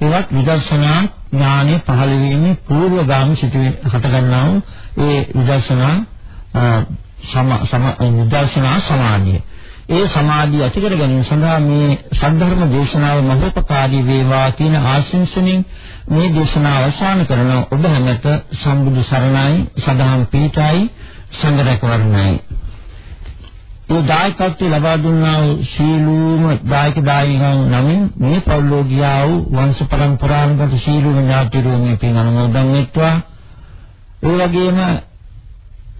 ඒවත් විදර්ශනා ඥානෙ පහළ වීමේ පූර්වගාමී සිටුවේ හට ගන්නා වූ ඒ විදර්ශනා සම සම විදර්ශනා සමාධිය. ඒ සමාධිය ඇති කර ගැනීම සඳහා මේ සද්ධර්ම දේශනාව මහෝපකාරී වේවා කියන ආශිංසනෙන් මේ දේශනාව අවසන් කරන ඔබ හැමත සම්බුදු සරණයි සදාම් පීඨයි සංඝ රැකවරණයි ඒ දායකත්වය ලබා දුන්නා වූ සීලූම දායක දායිකයන් නමින් මේ පෞලෝගියා වූ වංශ පරම්පරාවකට සීලූම ඥාතිරු මේ පින් අනුමෝදන් වෙත්වා. ඒ වගේම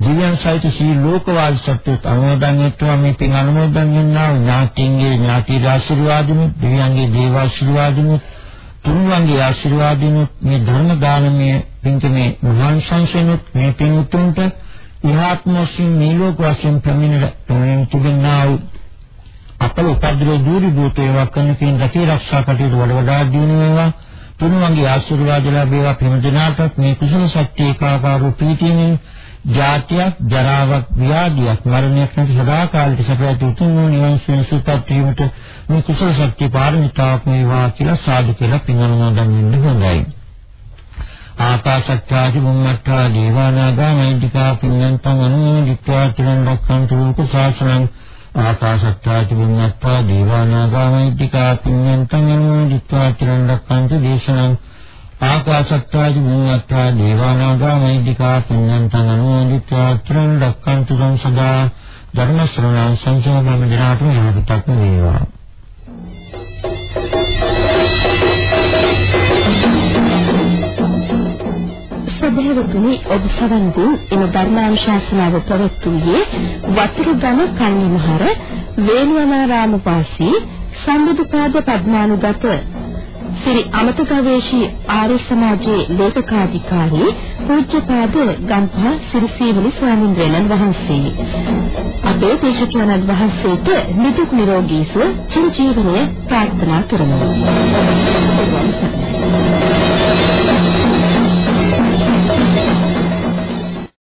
දිව්‍යන් සහිත සී ලෝකවාසී සත්‍යත් අනුමෝදන් වෙත්වා. මේ පින් අනුමෝදන් වෙන්නා වූ ඥාතින්ගේ ඥාති ආශිර්වාදිනු දිව්‍යන්ගේ දේව ආශිර්වාදිනු තුන්වන්ගේ ආශිර්වාදිනු මේ ධර්ම දානමය පින්කමේ මහාන් සංසෙනුත් මේ පින් උතුම්ට ඉහාත්ම වශයෙන් මේ ලෝක වශයෙන් ප්‍රමිනල ප්‍රමින තිබෙනා වූ අපල උපද්‍රව දූරි භූත ඒවා කරන කින් රැකී ආරක්ෂා කටයුතු වල වඩා දියුණු වේවා. තුන්වන්ගේ ආශිර්වාද ලැබේවා. ප්‍රමදනාටත් මේ කුසල ශක්තිය ඒකාකාරව ප්‍රීතියෙන් ජාතියක් ජරාවක් ව්‍යාධියක් මරණයක් නැති සදාකාලික සැපයට උතුම් වූ නිවන් සුවපත් වීමට මේ කුසල ශක්තිය පාරමිතාවක් වේවා කියලා සාදු කියලා පින් අනුමෝදන් වෙන්න හොඳයි. ආකාශත්තාජ බුම්මත්තා දීවානාගා මෛත්‍තිකා පුඤ්ඤන්තං අනුමෝදිත්වා චිරන් රක්ඛන්තු ලෝක ශාසනං ආකාශත්තාජ බුම්මත්තා දීවානාගා මෛත්‍තිකා පුඤ්ඤන්තං අනුමෝදිත්වා චිරන් රක්ඛන්තු දේශනං ආකාශත්තාජ බුම්මත්තා දීවානාගා මෛත්‍තිකා පුඤ්ඤන්තං අනුමෝදිත්වා චිරන් රක්ඛන්තු සදා ධර්ම ශ්‍රවණ සංසෝධන දිනාතුම යහපතක් වේවා. සදහැවතුනි ඔබ සවන් දුන්. එම ධර්මානුශාසනාව පැවැත්වුවේ වතුරුගම කන්නිමහර වේළුවනාරාම වාසී සම්බුදුපාද පද්මානුගත. ශ්‍රී අමත ගවේෂී ආර්ය සමාජයේ ලේකකාධිකාරී පූජ්‍යපාද ගම්පහ සිරිසීවලි ස්වාමීන් වහන්සේ. අපේ දේශකයන්න් වහන්සේට නිදුක් නිරෝගී සුව චිරජීවනයේ ප්‍රාර්ථනා කරමු.